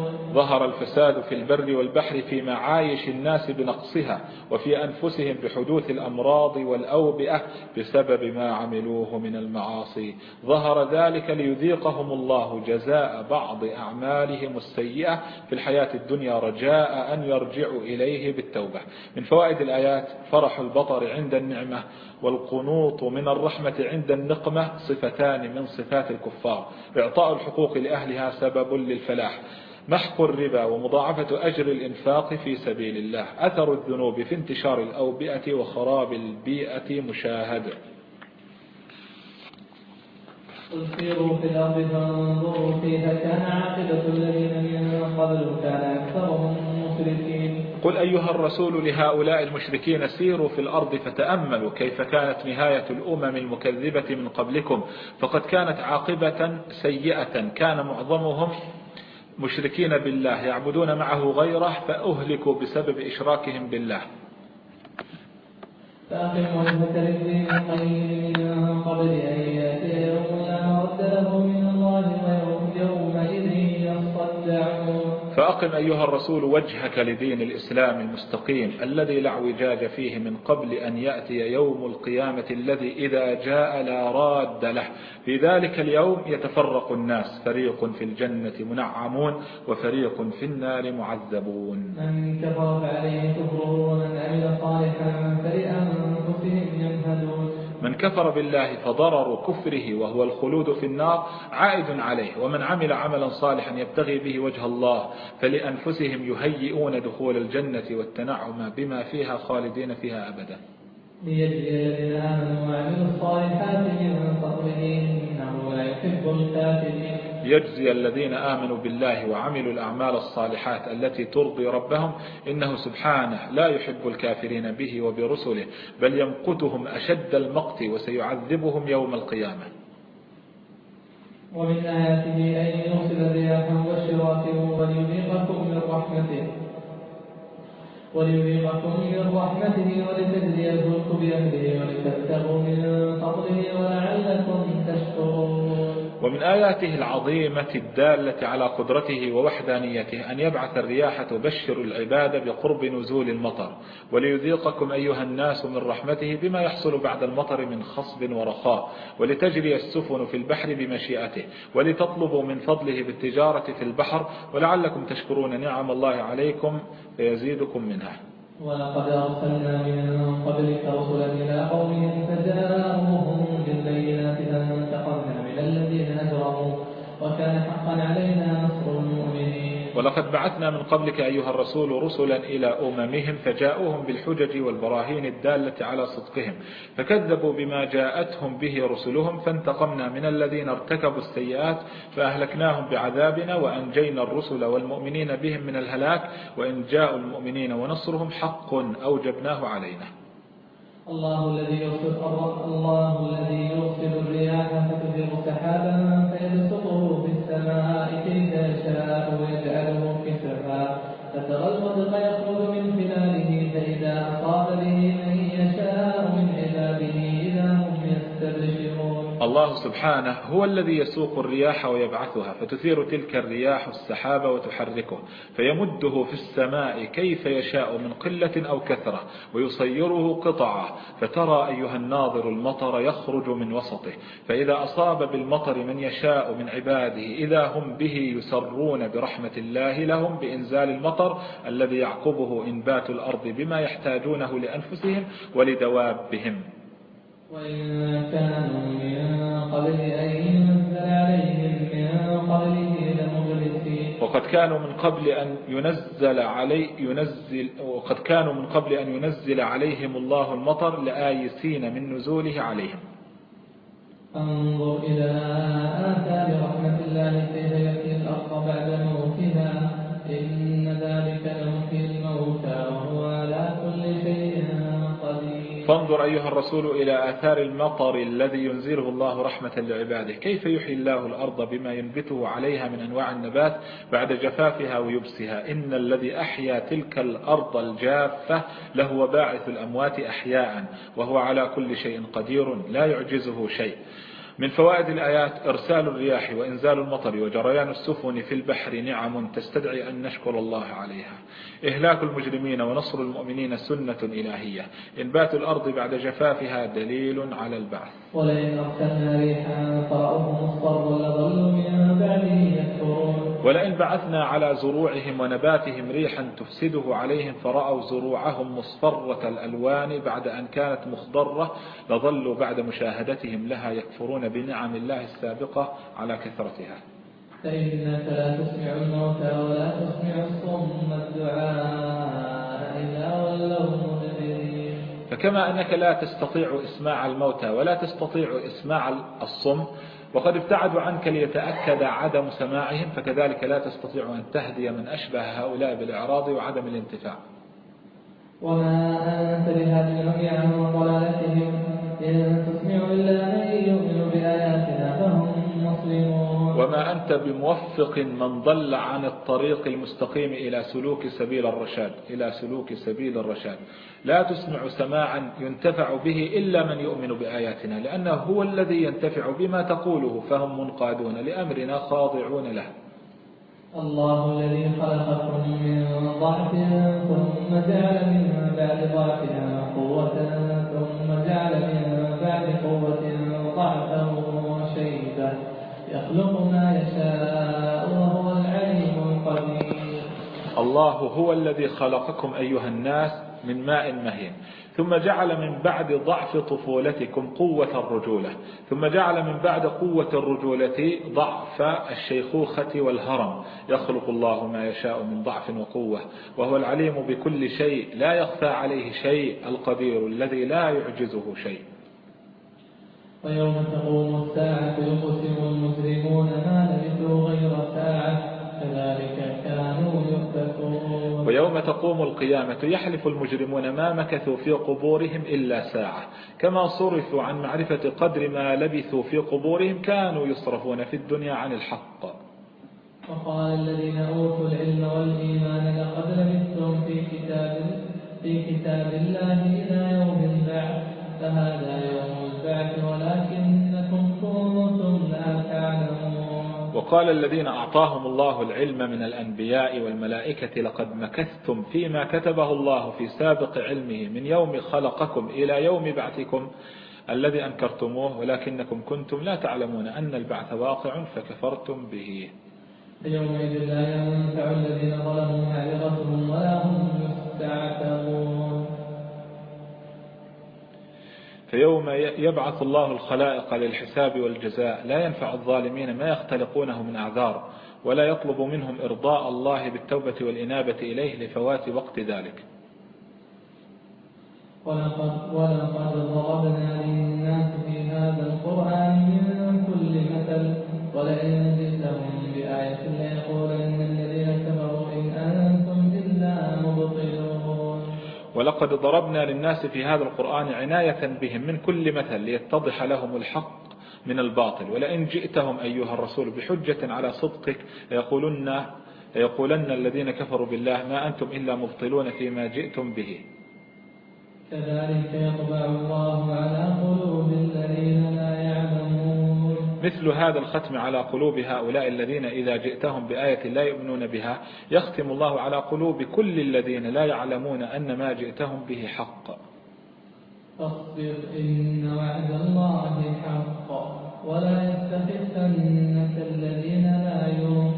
ظهر الفساد في البر والبحر في معايش الناس بنقصها وفي أنفسهم بحدوث الأمراض والأوبئة بسبب ما عملوه من المعاصي ظهر ذلك ليذيقهم الله جزاء بعض أعمالهم السيئة في الحياة الدنيا رجاء أن يرجعوا إليه بالتوبة من فوائد الآيات فرح البطر عند النعمة والقنوط من الرحمة عند النقمة صفتان من صفات الكفار إعطاء الحقوق لأهلها سبب للفلاح محق الربا ومضاعفة أجر الإنفاق في سبيل الله أثر الذنوب في انتشار الأوبئة وخراب البيئة مشاهد
قل سيروا في الأرض فانظروا فيها كان عاقبة الذين من قبل كان أكثرهم
مشركين قل أيها الرسول لهؤلاء المشركين سيروا في الأرض فتأملوا كيف كانت نهاية الأمم المكذبة من قبلكم فقد كانت عاقبة سيئة كان معظمهم مشركين بالله يعبدون معه غيره فأهلكوا بسبب إشراكهم بالله
فأقم وجهك للدين قبل أن يأتي يوم لا مرد له من
فأقم أيها الرسول وجهك لدين الإسلام المستقيم الذي لا اعوجاج فيه من قبل أن يأتي يوم القيامة الذي إذا جاء لا راد له في ذلك اليوم يتفرق الناس فريق في الجنة منعمون وفريق في النار معذبون
من كفر عليه كفره ومن عمل صالحا فلأنفسهم
يمهدون من كفر بالله فضرر كفره وهو الخلود في النار عائد عليه ومن عمل عملا صالحا يبتغي به وجه الله فلأنفسهم يهيئون دخول الجنة والتنعم بما فيها خالدين فيها أبدا
ليجزي الذين آمنوا وعملوا الصالحات من فضله إنه لا يحب الكافرين
يجزي الذين آمنوا بالله وعملوا الأعمال الصالحات التي ترضي ربهم إنه سبحانه لا يحب الكافرين به وبرسله بل يمقتهم أشد المقت وسيعذبهم يوم القيامة
ومن آياته أن يرسل الرياح مبشرات وليذيقكم من رحمته وليذيقكم من رحمته ولتجري الفلك بأمره ولتبتغوا من فضله ولعلكم تشكرون
ومن آياته العظيمة الدالة على قدرته ووحدانيته أن يبعث الرياح تبشر العباد بقرب نزول المطر وليذيقكم أيها الناس من رحمته بما يحصل بعد المطر من خصب ورخاء ولتجري السفن في البحر بمشيئته ولتطلبوا من فضله بالتجارة في البحر ولعلكم تشكرون نعم الله عليكم فيزيدكم منها
ولقد أرسلنا من قبلك رسلا إلى قومهم فجاءوهم بالبينات وكان حقا علينا نصر المؤمنين
ولقد بعثنا من قبلك أيها الرسول رسلا إلى أممهم فجاءوهم بالحجج والبراهين الدالة على صدقهم فكذبوا بما جاءتهم به رسلهم فانتقمنا من الذين ارتكبوا السيئات فأهلكناهم بعذابنا وأنجينا الرسل والمؤمنين بهم من الهلاك وإن جاءوا المؤمنين ونصرهم حق أوجبناه علينا
الله الذي يغفر الله الذي يغفر الرياح فتثير سحابا فيبسطه في السماء كيف يشاء ويجعله كسفا فترى الودق يخرج
الله سبحانه هو الذي يسوق الرياح ويبعثها فتثير تلك الرياح السحاب وتحركه فيمده في السماء كيف يشاء من قلة أو كثرة ويصيره قطعة فترى أيها الناظر المطر يخرج من وسطه فإذا أصاب بالمطر من يشاء من عباده إذا هم به يسرون برحمة الله لهم بإنزال المطر الذي يعقبه إنبات الأرض بما يحتاجونه لأنفسهم ولدوابهم وقد كانوا من قبل أن ينزل علي ينزل وقد كانوا من قبل أن ينزل عليهم الله المطر لآيسين من نزوله عليهم
انظر إلى آثار رحمة الله في هيئة الأرض بعد موتها إن ذلك لمحيي الموتى
فانظر أيها الرسول إلى آثار المطر الذي ينزله الله رحمة لعباده كيف يحيي الله الأرض بما ينبته عليها من أنواع النبات بعد جفافها ويبسها إن الذي أحيا تلك الأرض الجافة لهو باعث الأموات أحياء وهو على كل شيء قدير لا يعجزه شيء من فوائد الآيات إرسال الرياح وإنزال المطر وجريان السفن في البحر نعم تستدعي أن نشكر الله عليها إهلاك المجرمين ونصر المؤمنين سنة إلهية إنبات الأرض بعد جفافها دليل على البعث
ولئن أرسلنا ريحا فرأوه مصفرا لظلوا من بعده يكفرون
ولئن بعثنا على زروعهم ونباتهم ريحا تفسده عليهم فرأوا زروعهم مصفرة الألوان بعد أن كانت مخضرة لظلوا بعد مشاهدتهم لها يكفرون بنعم الله السابقة على كثرتها
فإنك لا تسمع الموتى ولا تسمع الصم الدعاء إلا ولوا
فكما أنك لا تستطيع إسماع الموتى ولا تستطيع إسماع الصم وقد ابتعدوا عنك ليتأكد عدم سماعهم فكذلك لا تستطيع أن تهدي من أشبه هؤلاء بالإعراض وعدم الانتفاع
وما أنت بهذه العمي عن ضلالتهم إن تسمع إلا من يؤمن بآياتهم
وما أنت بموفق من ضل عن الطريق المستقيم إلى سلوك سبيل الرشاد إلى سلوك سبيل الرشاد لا تسمع سماعا ينتفع به إلا من يؤمن بآياتنا لأنه هو الذي ينتفع بما تقوله فهم منقادون لأمرنا خاضعون له
الله الذي خلقكم من ضعف ثم جعل من بعد ضعف قوة ثم جعل من بعد قوة ضعفا وشيبة يخلق ما يشاء وهو العليم القدير
الله هو الذي خلقكم أيها الناس من ماء مهين ثم جعل من بعد ضعف طفولتكم قوة الرجولة ثم جعل من بعد قوة الرجولة ضعف الشيخوخة والهرم يخلق الله ما يشاء من ضعف وقوة وهو العليم بكل شيء لا يخفى عليه شيء القدير الذي لا يعجزه شيء
ويوم تقوم الساعة يقسم المجرمون ما لبثوا غير ساعة كذلك كانوا يؤفكون ويوم
تقوم القيامة يحلف المجرمون ما مكثوا في قبورهم إلا ساعة كما صرفوا عن معرفة قدر ما لبثوا في قبورهم كانوا يصرفون في الدنيا عن الحق
وقال الذين أوتوا العلم والإيمان لقد لبثتم في كتاب في كتاب الله إلى يوم البعث فهذا يوم ولكنكم لا تعلمون وقال
الذين أعطاهم الله العلم من الأنبياء والملائكة لقد مكثتم فيما كتبه الله في سابق علمه من يوم خلقكم إلى يوم بعثكم الذي أنكرتموه ولكنكم كنتم لا تعلمون أن البعث واقع فكفرتم به
يومئذ لا ينفع الذين ظلموا معذرتهم ولا هم يستعتبون
فيوم يبعث الله الخلائق للحساب والجزاء لا ينفع الظالمين ما يختلقونه من أعذار ولا يطلب منهم إرضاء الله بالتوبة والإنابة إليه لفوات وقت ذلك
ولقد, ولقد ضربنا للناس في هذا القرآن من كل مثل ولئن جئتهم بآية ليقول
ولقد ضربنا للناس في هذا القرآن عناية بهم من كل مثل ليتضح لهم الحق من الباطل ولئن جئتهم أيها الرسول بحجة على صدقك ليقولن, ليقولن الذين كفروا بالله ما أنتم إلا مبطلون فيما جئتم به
كذلك يطبع الله على قلوب الذين لا يعلمون
مثل هذا الختم على قلوب هؤلاء الذين إذا جئتهم بآية لا يؤمنون بها يختم الله على قلوب كل الذين لا يعلمون أن ما جئتهم به حق
فاصبر إن وعد الله حق ولا يستخفنك الذين لا يؤمنون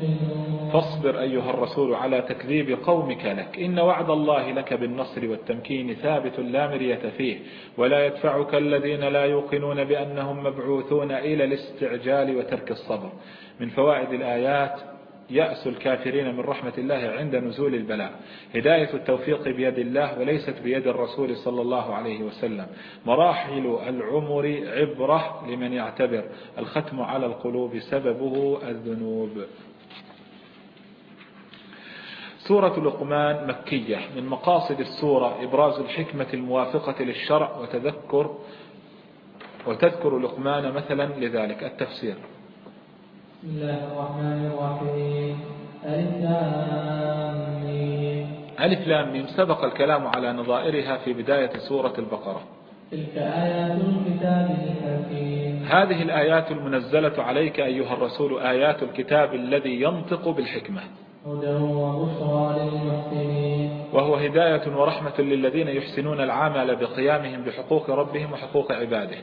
فاصبر أيها الرسول على تكذيب قومك لك إن وعد الله لك بالنصر والتمكين ثابت لا مرية فيه ولا يدفعك الذين لا يوقنون بأنهم مبعوثون إلى الاستعجال وترك الصبر من فوائد الآيات يأس الكافرين من رحمة الله عند نزول البلاء هداية التوفيق بيد الله وليست بيد الرسول صلى الله عليه وسلم مراحل العمر عبرة لمن يعتبر الختم على القلوب سببه الذنوب سورة لقمان مكية من مقاصد السورة إبراز الحكمة الموافقة للشرع وتذكر وتذكر لقمان مثلا لذلك التفسير
بسم الله الرحمن الرحيم
ألف لام ميم سبق الكلام على نظائرها في بداية سورة البقرة تلك
آيات الكتاب الحكيم
هذه الآيات المنزلة عليك أيها الرسول آيات الكتاب الذي ينطق بالحكمة
هدى وبشرى للمحسنين
وهو هداية ورحمة للذين يحسنون العمل بقيامهم بحقوق ربهم وحقوق عباده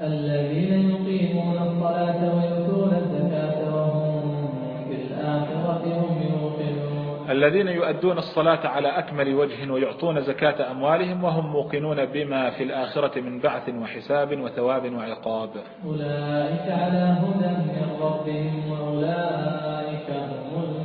الذين يقيمون الصلاة ويؤتون الزكاة وهم بالآخرة هم يوقنون
الذين يؤدون الصلاة على أكمل وجه ويعطون زكاة أموالهم وهم موقنون بما في الآخرة من بعث وحساب وثواب وعقاب
أولئك على هدى من ربهم وأولئك هم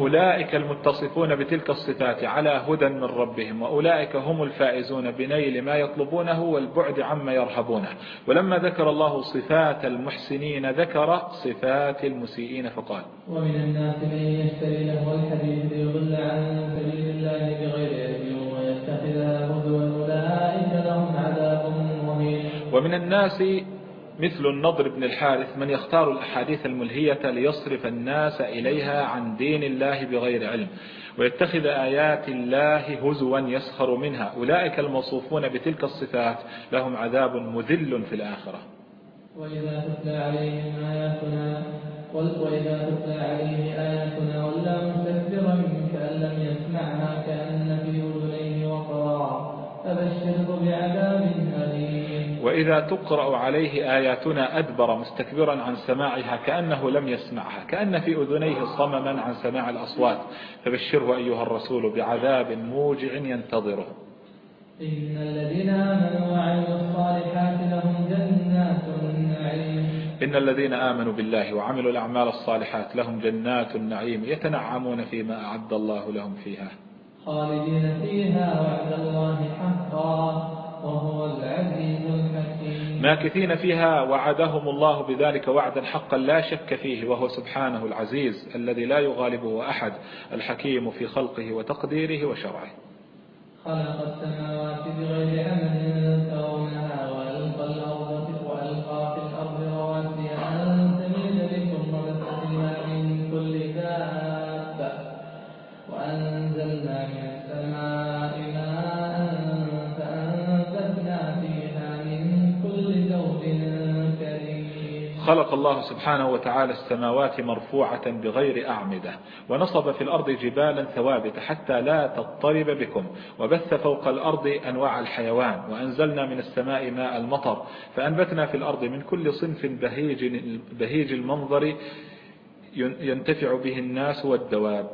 أولئك المتصفون بتلك الصفات على هدى من ربهم وأولئك هم الفائزون بنيل ما يطلبونه والبعد عما يرهبونه ولما ذكر الله صفات المحسنين ذكر صفات المسيئين فقال
ومن الناس من يشتري له الحديث ليضل عن سبيل الله بغير علم ويتخذها هدوا أولئك لهم عذاب
مهين ومن الناس مثل النضر بن الحارث من يختار الأحاديث الملهية ليصرف الناس إليها عن دين الله بغير علم ويتخذ آيات الله هزوا يسخر منها أولئك الموصوفون بتلك الصفات لهم عذاب مذل في الآخرة
وإذا تتلى عليهم آياتنا وإذا تتلى عليه آياتنا ولا مستكبرا كأن لم يسمعها كأن في أذنيه وقرا فبشره بعذاب أليم
وإذا تقرأ عليه آياتنا أدبر مستكبرا عن سماعها كأنه لم يسمعها كأن في أذنيه صمما عن سماع الأصوات فبشره أيها الرسول بعذاب موجع ينتظره
إن الذين آمنوا وعملوا الصالحات لهم جنات النعيم
إن الذين آمنوا بالله وعملوا الأعمال الصالحات لهم جنات النعيم يتنعمون فيما أعد الله لهم فيها
خالدين فيها وعد الله حقا
ماكثين فيها وعدهم الله بذلك وعدا حقا لا شك فيه وهو سبحانه العزيز الذي لا يغالبه أحد الحكيم في خلقه وتقديره وشرعه
خلق السماوات بغير عمل ترونها
خلق الله سبحانه وتعالى السماوات مرفوعة بغير أعمدة ونصب في الأرض جبالا ثوابت حتى لا تضطرب بكم وبث فوق الأرض أنواع الحيوان وأنزلنا من السماء ماء المطر فأنبتنا في الأرض من كل صنف بهيج, بهيج المنظر ينتفع به الناس والدواب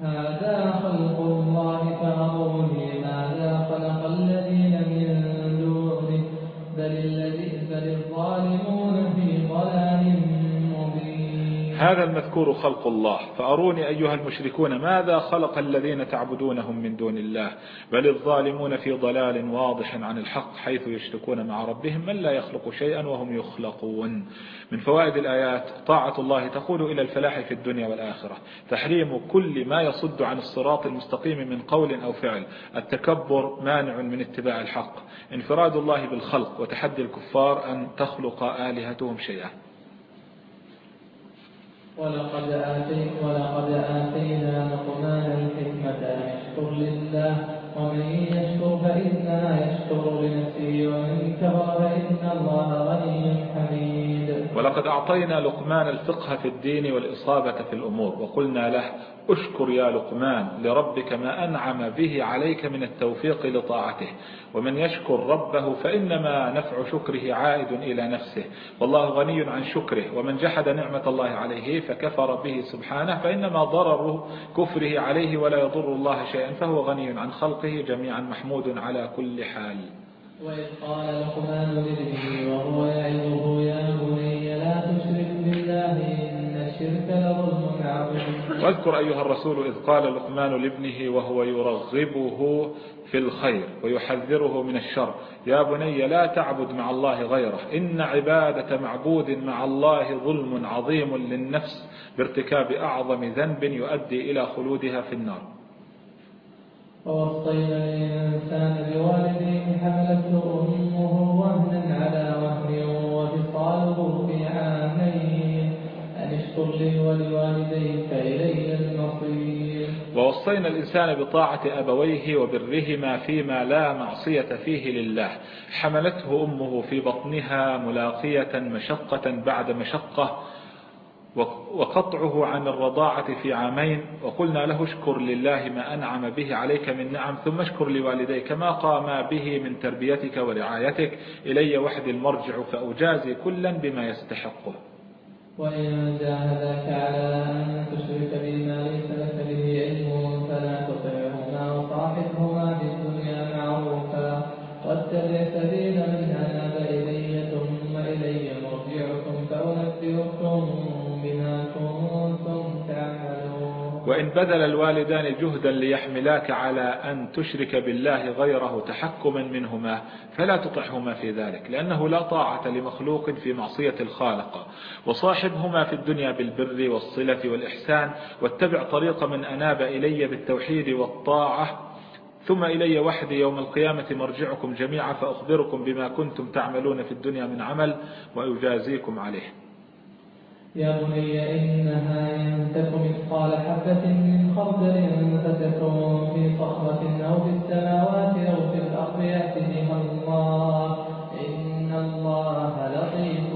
هذا خلق الله فأروني ماذا خلق الذين من دونه بل الذين الظالمون
هذا المذكور خلق الله فأروني أيها المشركون ماذا خلق الذين تعبدونهم من دون الله بل الظالمون في ضلال واضح عن الحق حيث يشركون مع ربهم من لا يخلق شيئا وهم يخلقون من فوائد الآيات طاعة الله تقول إلى الفلاح في الدنيا والآخرة تحريم كل ما يصد عن الصراط المستقيم من قول أو فعل التكبر مانع من اتباع الحق انفراد الله بالخلق وتحدي الكفار أن تخلق آلهتهم شيئا
ولقد آتينا ولقد آتينا لقمان الحكمة أن يشكر لله ومن يشكر فإنما يشكر لنفسه ومن كفر فإن الله غني حميد
ولقد أعطينا لقمان الفقه في الدين والإصابة في الأمور وقلنا له أشكر يا لقمان لربك ما أنعم به عليك من التوفيق لطاعته ومن يشكر ربه فإنما نفع شكره عائد إلى نفسه والله غني عن شكره ومن جحد نعمة الله عليه فكفر به سبحانه فإنما ضرر كفره عليه ولا يضر الله شيئا فهو غني عن خلقه جميعا محمود على كل حال
وإذ قال لقمان لابنه وهو يعظه يا بني لا تشرك بالله إن الشرك
واذكر أيها الرسول إذ قال لقمان لابنه وهو يرغبه في الخير ويحذره من الشر يا بني لا تعبد مع الله غيره إن عبادة معبود مع الله ظلم عظيم للنفس بارتكاب أعظم ذنب يؤدي إلى خلودها في النار
ووصينا الإنسان بوالديه حملته أمه وهنا على وهن وفصاله في عامين أن اشكر لي ولوالديك إلي المصير
ووصينا الإنسان بطاعة أبويه وبرهما فيما لا معصية فيه لله حملته أمه في بطنها ملاقية مشقة بعد مشقة وقطعه عن الرضاعة في عامين وقلنا له اشكر لله ما أنعم به عليك من نعم ثم اشكر لوالديك ما قام به من تربيتك ورعايتك إلي وحد المرجع فأجازي كلا بما يستحقه
وإن جاهدك على أن تشرك بما ليس
وإن بذل الوالدان جهدا ليحملاك على أن تشرك بالله غيره تحكما منهما فلا تطعهما في ذلك لأنه لا طاعة لمخلوق في معصية الخالق وصاحبهما في الدنيا بالبر والصلة والإحسان واتبع طريق من أناب إلي بالتوحيد والطاعة ثم إلي وحدي يوم القيامة مرجعكم جميعا فأخبركم بما كنتم تعملون في الدنيا من عمل وأجازيكم عليه
يا بني إنها إن تك مثقال حبة من خردل فتكون في صخرة أو في السماوات أو في الأرض يأتي بها الله إن الله لطيف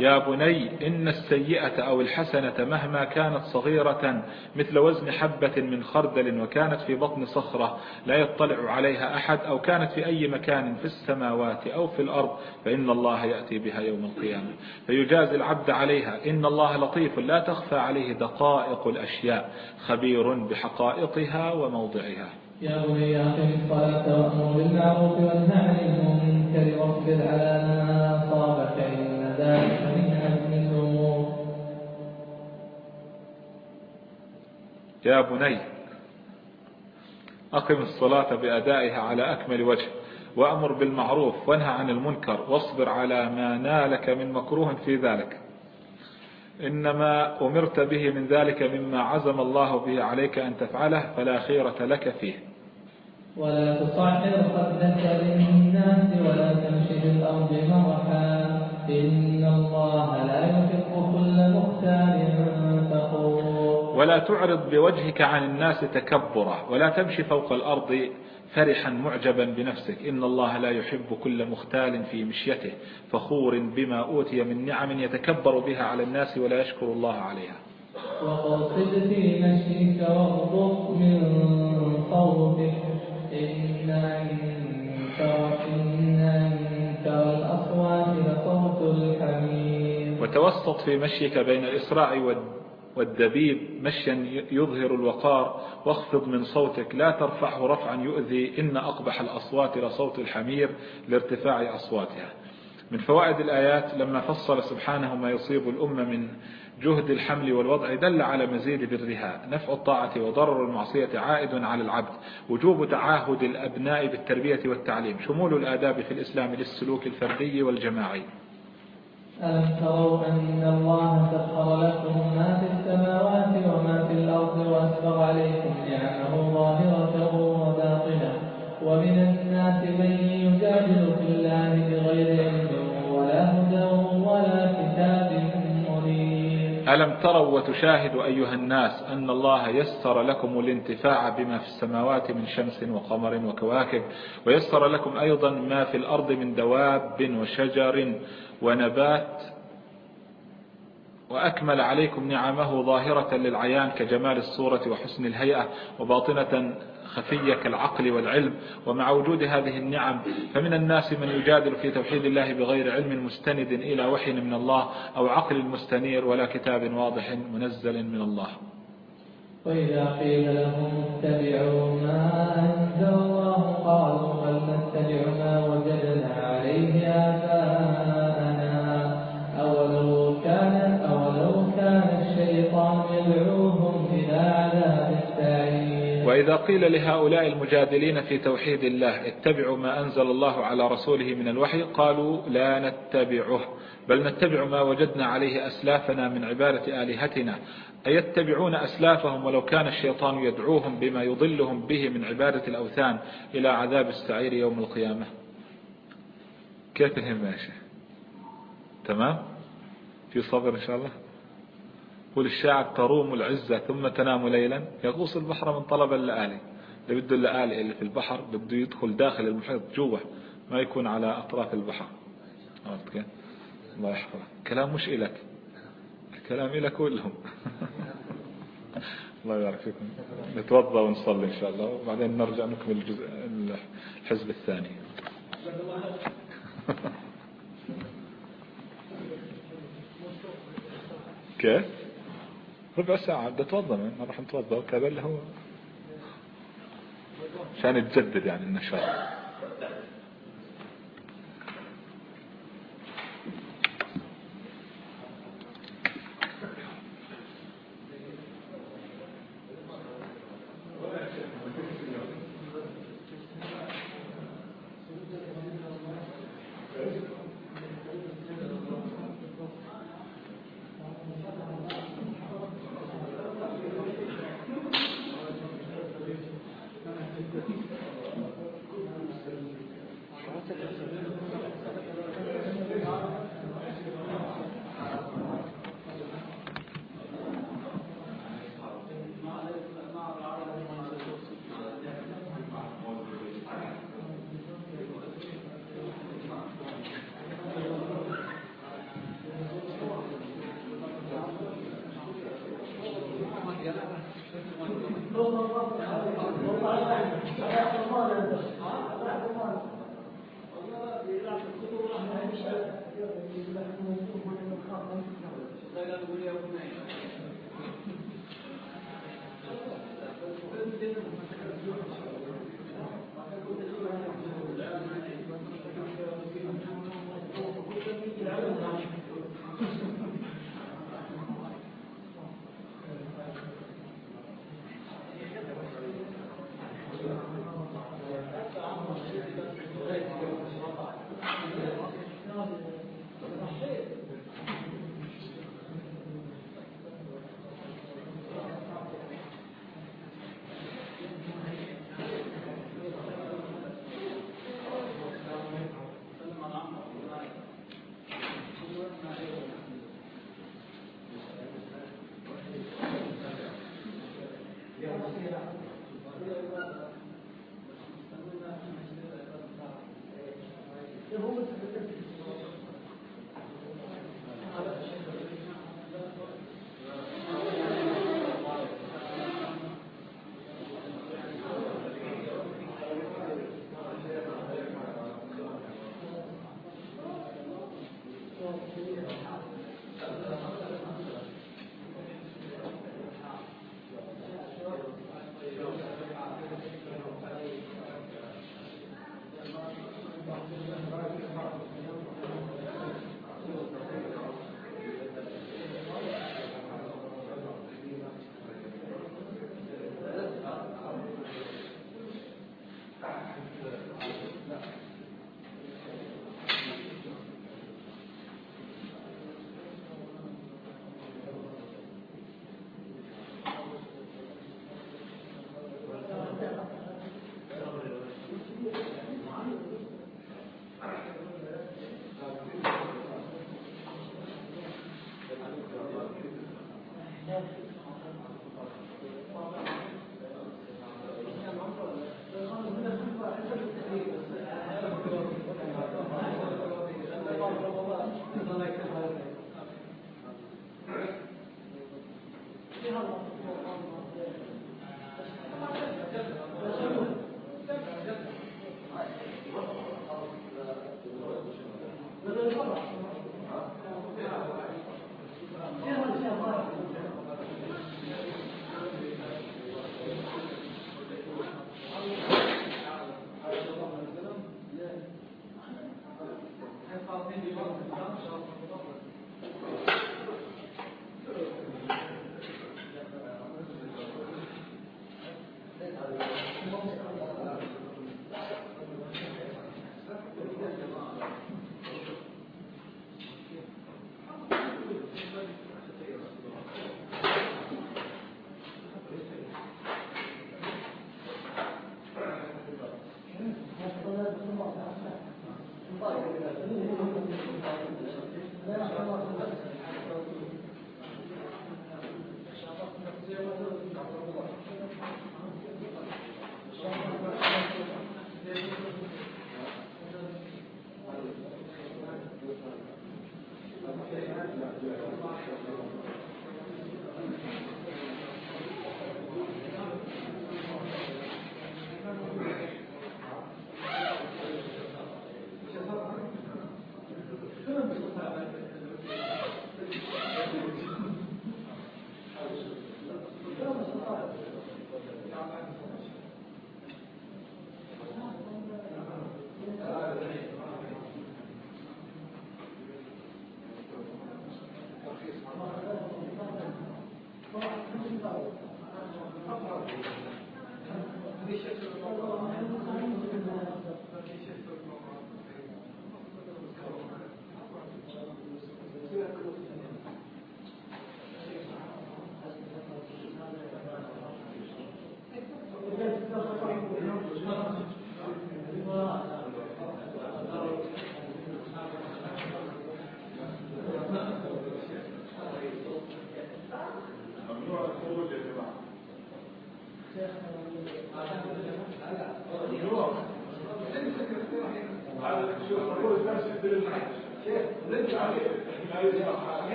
يا بني إن السيئة أو الحسنة مهما كانت صغيرة مثل وزن حبة من خردل وكانت في بطن صخرة لا يطلع عليها أحد أو كانت في أي مكان في السماوات أو في الأرض فإن الله يأتي بها يوم القيامة فيجازي العبد عليها إن الله لطيف لا تخفى عليه دقائق الأشياء خبير بحقائقها وموضعها
يا بني أقم الصلاة وأمر بالمعروف والنهي عن المنكر واصبر على ما أصابك إن ذلك
يا بني أقم الصلاة بأدائها على أكمل وجه وأمر بالمعروف وانهى عن المنكر واصبر على ما نالك من مكروه في ذلك إنما أمرت به من ذلك مما عزم الله به عليك أن تفعله فلا خيرة لك فيه
ولا تصعر من للناس ولا تمشي في الأرض مرحا إن الله لا يحب كل مختار فخور
ولا تعرض بوجهك عن الناس تكبرا ولا تمشي فوق الأرض فرحا معجبا بنفسك إن الله لا يحب كل مختال في مشيته فخور بما أوتي من نعم يتكبر بها على الناس ولا يشكر الله عليها
وقصد في مشيك واغضب من صوتك إنا إنك وإن إنك والأصوات لصوت الحميد
وتوسط في مشيك بين الإسراء والدين والدبيب مشيا يظهر الوقار واخفض من صوتك لا ترفعه رفعا يؤذي إن أقبح الأصوات لصوت الحمير لارتفاع أصواتها من فوائد الآيات لما فصل سبحانه ما يصيب الأمة من جهد الحمل والوضع دل على مزيد برها نفع الطاعة وضرر المعصية عائد على العبد وجوب تعاهد الأبناء بالتربية والتعليم شمول الآداب في الإسلام للسلوك الفردي والجماعي
ألم تروا أن الله سخر لكم ما في السماوات وما في الأرض وأسبغ عليكم نعمه ظاهرة
ألم تروا وتشاهدوا أيها الناس أن الله يسر لكم الانتفاع بما في السماوات من شمس وقمر وكواكب ويسر لكم أيضا ما في الأرض من دواب وشجر ونبات وأكمل عليكم نعمه ظاهرة للعيان كجمال الصورة وحسن الهيئة وباطنة خفية كالعقل والعلم ومع وجود هذه النعم فمن الناس من يجادل في توحيد الله بغير علم مستند إلى وحي من الله أو عقل مستنير ولا كتاب واضح منزل من الله
وإذا قيل لهم اتبعوا ما أنزل الله قالوا بل نتبع ما وجدنا عليه آباءنا
فإذا قيل لهؤلاء المجادلين في توحيد الله اتبعوا ما أنزل الله على رسوله من الوحي قالوا لا نتبعه بل نتبع ما وجدنا عليه أسلافنا من عبادة آلهتنا أيتبعون أسلافهم ولو كان الشيطان يدعوهم بما يضلهم به من عبادة الأوثان إلى عذاب السعير يوم القيامة كيف هم يا شيخ تمام في صبر إن شاء الله قول الشاعر تروم العزة ثم تنام ليلا يغوص البحر من طلب اللآلي اللي بده اللآلي اللي في البحر بده يدخل داخل المحيط جوا ما يكون على أطراف البحر عرفت كيف الله يحفظك كلام مش إلك الكلام إلك كلهم الله يبارك فيكم نتوضا ونصلي إن شاء الله وبعدين نرجع نكمل الجزء الحزب الثاني كيف ربع ساعة بتوضى ما راح نتوضى وكذا هو عشان يتجدد يعني النشاط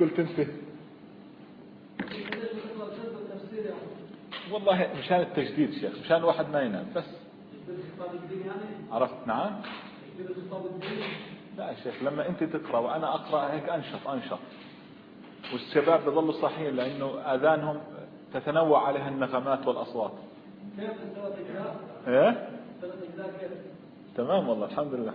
تشكل تنسى والله مشان التجديد شيخ مشان واحد ما ينام بس
عرفت نعم
لا يا شيخ لما انت تقرأ وانا اقرأ هيك انشط انشط والشباب بظلوا صاحيين لانه اذانهم تتنوع عليها النغمات والاصوات كيف ايه تمام والله الحمد لله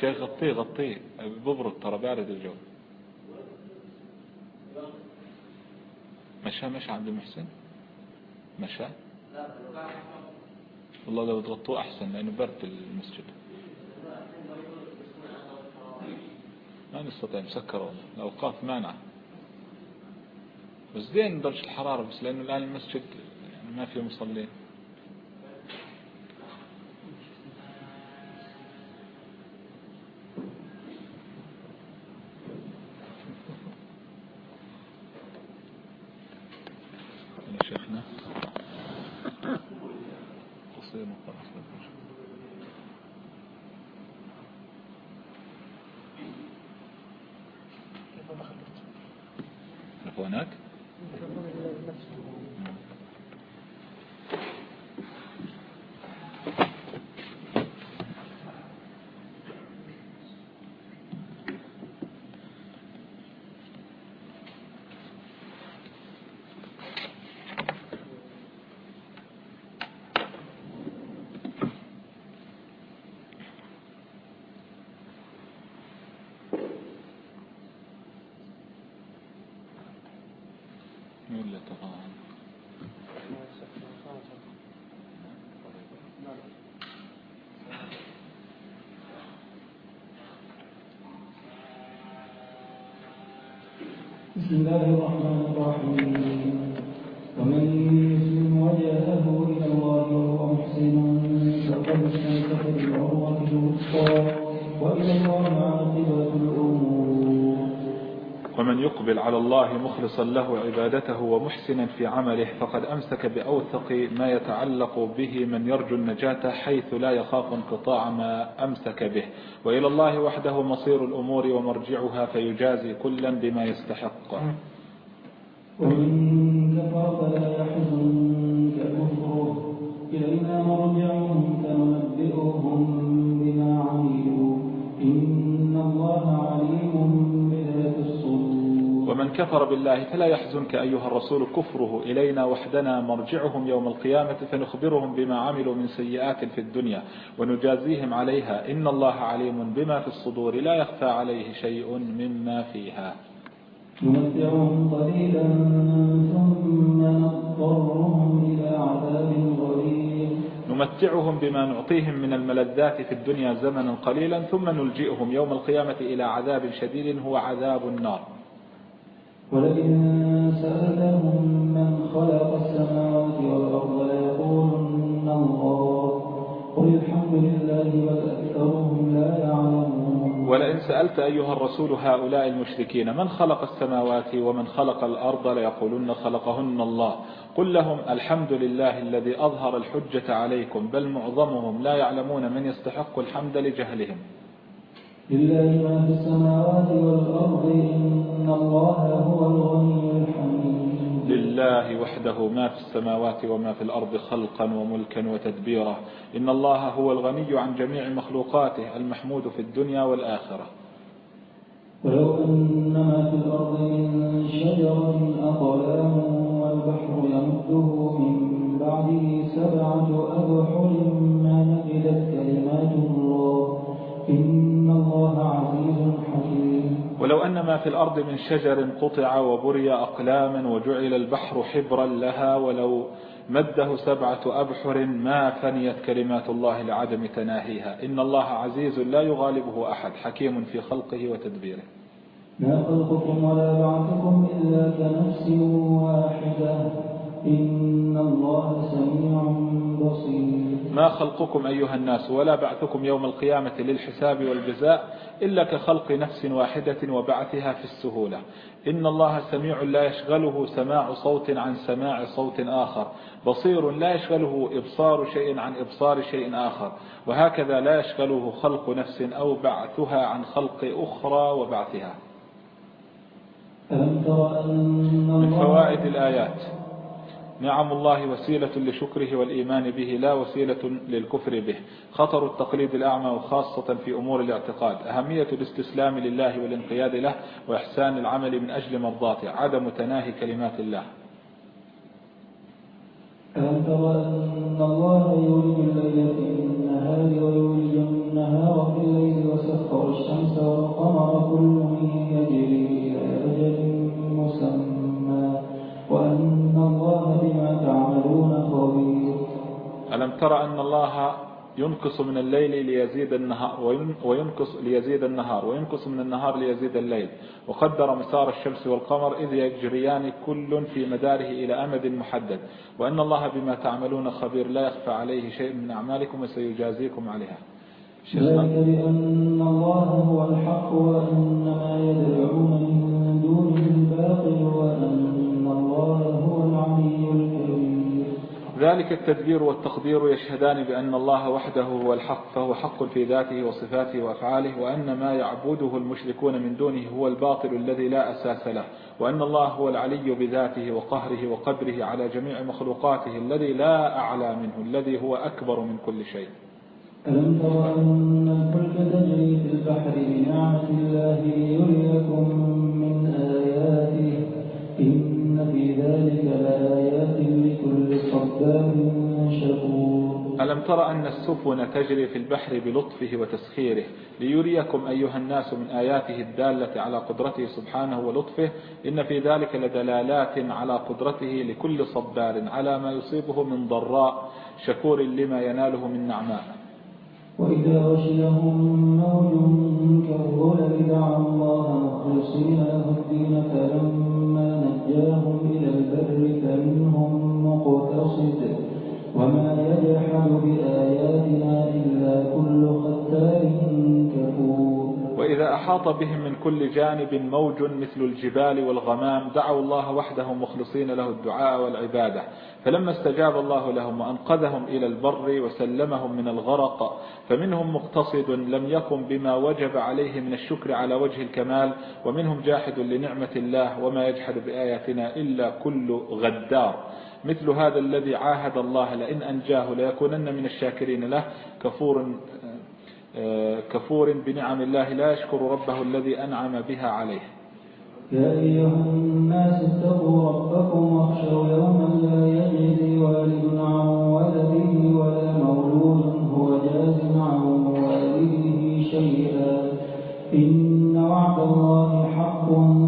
شيء غطيه غطيه ببرد ترى بارد الجو مشى مشى عبد المحسن مشى والله لو تغطوه أحسن لأنه برد المسجد ما نستطيع مسكر الأوقاف مانعة بس زين درجة الحرارة بس لأنه الآن المسجد يعني ما فيه مصلين
الله الرحمن الرحيم
مخلصا له عبادته ومحسنا في عمله فقد أمسك بأوثق ما يتعلق به من يرجو النجاة حيث لا يخاف انقطاع ما أمسك به وإلى الله وحده مصير الأمور ومرجعها فيجازي كلا بما يستحق كفر بالله فلا يحزنك أيها الرسول كفره إلينا وحدنا مرجعهم يوم القيامة فنخبرهم بما عملوا من سيئات في الدنيا ونجازيهم عليها إن الله عليم بما في الصدور لا يخفى عليه شيء مما فيها نمتعهم
قليلا ثم نضطرهم إلى عذاب
نمتعهم بما نعطيهم من الملذات في الدنيا زمنا قليلا ثم نلجئهم يوم القيامة إلى عذاب شديد هو عذاب النار ولئن
سألتهم من خلق السماوات والأرض ليقولن الله قل الحمد لله وأكثرهم لا يعلمون
ولئن سألت أيها الرسول هؤلاء المشركين من خلق السماوات ومن خلق الأرض ليقولن خلقهن الله قل لهم الحمد لله الذي أظهر الحجة عليكم بل معظمهم لا يعلمون من يستحق الحمد لجهلهم
لله ما في السماوات والأرض إن الله هو الغني الحميد
لله وحده ما في السماوات وما في الأرض خلقا وملكا وتدبيرا إن الله هو الغني عن جميع مخلوقاته المحمود في الدنيا والآخرة ولو
أن ما في الأرض من شجر أقلام والبحر يمده من بعده سبعة أبحر ما نفدت كلمات
ولو أن ما في الأرض من شجر قطع وبري أقلاما وجعل البحر حبرا لها ولو مده سبعة أبحر ما فنيت كلمات الله لعدم تناهيها إن الله عزيز لا يغالبه أحد حكيم في خلقه وتدبيره ما
خلقكم ولا بعثكم إلا كنفس واحدة إن الله سميع
بصير ما خلقكم أيها الناس ولا بعثكم يوم القيامة للحساب والجزاء إلا كخلق نفس واحدة وبعثها في السهولة إن الله سميع لا يشغله سماع صوت عن سماع صوت آخر بصير لا يشغله إبصار شيء عن إبصار شيء آخر وهكذا لا يشغله خلق نفس أو بعثها عن خلق أخرى وبعثها
من فوائد الآيات
نعم الله وسيلة لشكره والإيمان به لا وسيلة للكفر به خطر التقليد الأعمى وخاصة في أمور الاعتقاد أهمية الاستسلام لله والانقياد له وإحسان العمل من أجل مرضاته عدم تناهي كلمات الله
ألم أن الله يولي الليل في النهار ويولي
ألم ترى أن الله ينقص من الليل ليزيد النهار وينقص ليزيد النهار وينقص من النهار ليزيد الليل وقدر مسار الشمس والقمر إذ يجريان كل في مداره إلى أمد محدد وأن الله بما تعملون خبير لا يخفى عليه شيء من أعمالكم وسيجازيكم عليها ذلك
بأن الله هو الحق وأن ما يدعون من دونه الباطل وأن
ذلك التدبير والتقدير يشهدان بأن الله وحده هو الحق فهو حق في ذاته وصفاته وأفعاله وأن ما يعبده المشركون من دونه هو الباطل الذي لا أساس له وأن الله هو العلي بذاته وقهره وقدره على جميع مخلوقاته الذي لا أعلى منه الذي هو أكبر من كل شيء
ألم تر أن الفلك تجري في البحر بنعمة الله ليريكم من آياته إن في ذلك لا شكور
ألم تر أن السفن تجري في البحر بلطفه وتسخيره ليريكم أيها الناس من آياته الدالة على قدرته سبحانه ولطفه إن في ذلك لدلالات على قدرته لكل صبار على ما يصيبه من ضراء شكور لما يناله من نعماء وإذا
غشيهم موج كالظلل دعوا الله مخلصين له الدين فلما نجاهم إلى البر فمنهم مقتصد وما يجحد بآياتنا إلا كل ختار كفور
وإذا أحاط بهم من كل جانب موج مثل الجبال والغمام دعوا الله وحده مخلصين له الدعاء والعبادة فلما استجاب الله لهم وأنقذهم إلى البر وسلمهم من الغرق فمنهم مقتصد لم يقم بما وجب عليه من الشكر على وجه الكمال ومنهم جاحد لنعمة الله وما يجحد بآياتنا إلا كل غدار مثل هذا الذي عاهد الله لئن أنجاه ليكونن من الشاكرين له كفور آه، كفور بنعم الله لا يشكر ربه الذي أنعم بها عليه يا أيها
الناس اتقوا ربكم واخشوا يوما لا يجزي والد عن ولده ولا مولود هو جاز عن والده شيئا إن وعد الله حق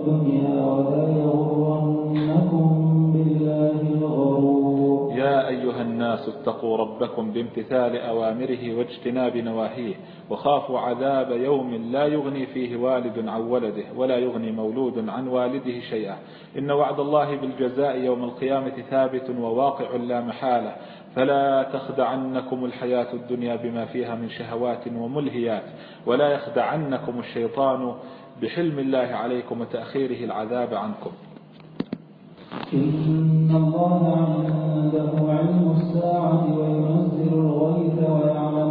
الدنيا ولا يغرنكم بالله
الغرور يا أيها الناس اتقوا ربكم بامتثال أوامره واجتناب نواهيه وخافوا عذاب يوم لا يغني فيه والد عن ولده ولا يغني مولود عن والده شيئا إن وعد الله بالجزاء يوم القيامة ثابت وواقع لا محالة فلا تخدعنكم الحياة الدنيا بما فيها من شهوات وملهيات ولا يخدعنكم الشيطان بحلم الله عليكم وتأخيره العذاب عنكم
إن الله عنده علم الساعة وينزل الغيث ويعلم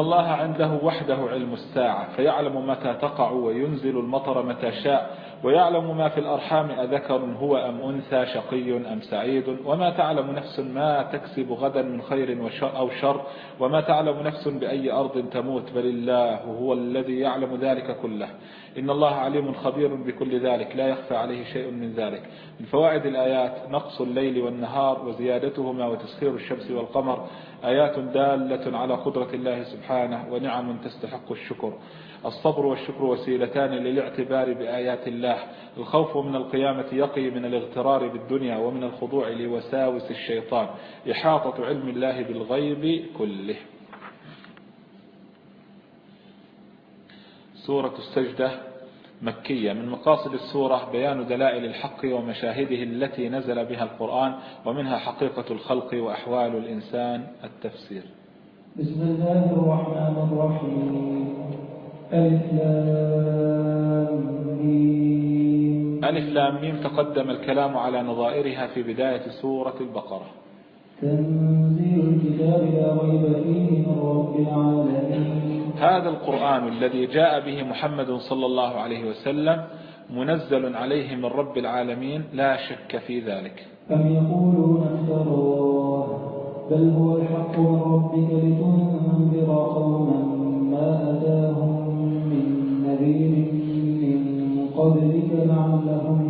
الله عنده وحده علم الساعة فيعلم متى تقع وينزل المطر متى شاء ويعلم ما في الأرحام أذكر هو أم أنثى شقي أم سعيد وما تعلم نفس ما تكسب غدا من خير أو شر وما تعلم نفس بأي أرض تموت بل الله هو الذي يعلم ذلك كله إن الله عليم خبير بكل ذلك لا يخفى عليه شيء من ذلك من فوائد الآيات نقص الليل والنهار وزيادتهما وتسخير الشمس والقمر آيات دالة على قدرة الله سبحانه ونعم تستحق الشكر الصبر والشكر وسيلتان للاعتبار بآيات الله الخوف من القيامة يقي من الاغترار بالدنيا ومن الخضوع لوساوس الشيطان إحاطة علم الله بالغيب كله سورة السجدة مكية من مقاصد السورة بيان دلائل الحق ومشاهده التي نزل بها القرآن ومنها حقيقة الخلق وأحوال الإنسان التفسير
بسم الله الرحمن الرحيم ألف ميم
ألف لام ميم تقدم الكلام على نظائرها في بداية سورة البقرة
تنزيل الكتاب لا ريب فيه من رب العالمين
هذا القرآن الذي جاء به محمد صلى الله عليه وسلم منزل عليه من رب العالمين لا شك في ذلك
أم يقولون افتروا بل هو الحق من ربك لتنذر قوما ما أتاهم من نذير من قبلك لعلهم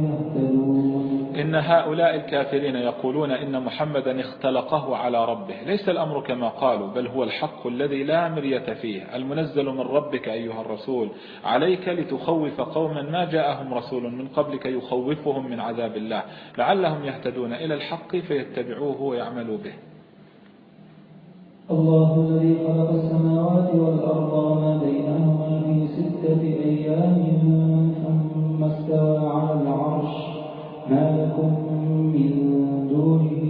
إن هؤلاء الكافرين يقولون إن محمدا اختلقه على ربه ليس الأمر كما قالوا بل هو الحق الذي لا مرية فيه المنزل من ربك أيها الرسول عليك لتخوف قوما ما جاءهم رسول من قبلك يخوفهم من عذاب الله لعلهم يهتدون إلى الحق فيتبعوه ويعملوا به
الله الذي خلق السماوات والأرض وما بينهما في ستة أيام ثم استوى على العرش ما لكم من دونه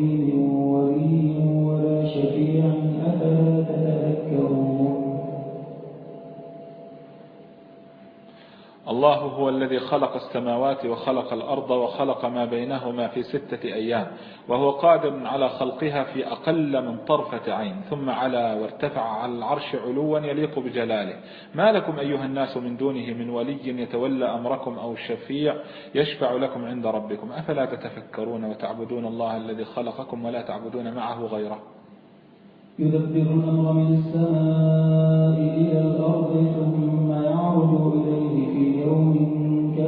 الله هو الذي خلق السماوات وخلق الأرض وخلق ما بينهما في ستة أيام وهو قادر على خلقها في أقل من طرفة عين ثم على وارتفع على العرش علوا يليق بجلاله ما لكم أيها الناس من دونه من ولي يتولى أمركم أو شفيع يشفع لكم عند ربكم أفلا تتفكرون وتعبدون الله الذي خلقكم ولا تعبدون معه غيره
يدبر الأمر من السماء إلى الأرض ثم يعرج إلى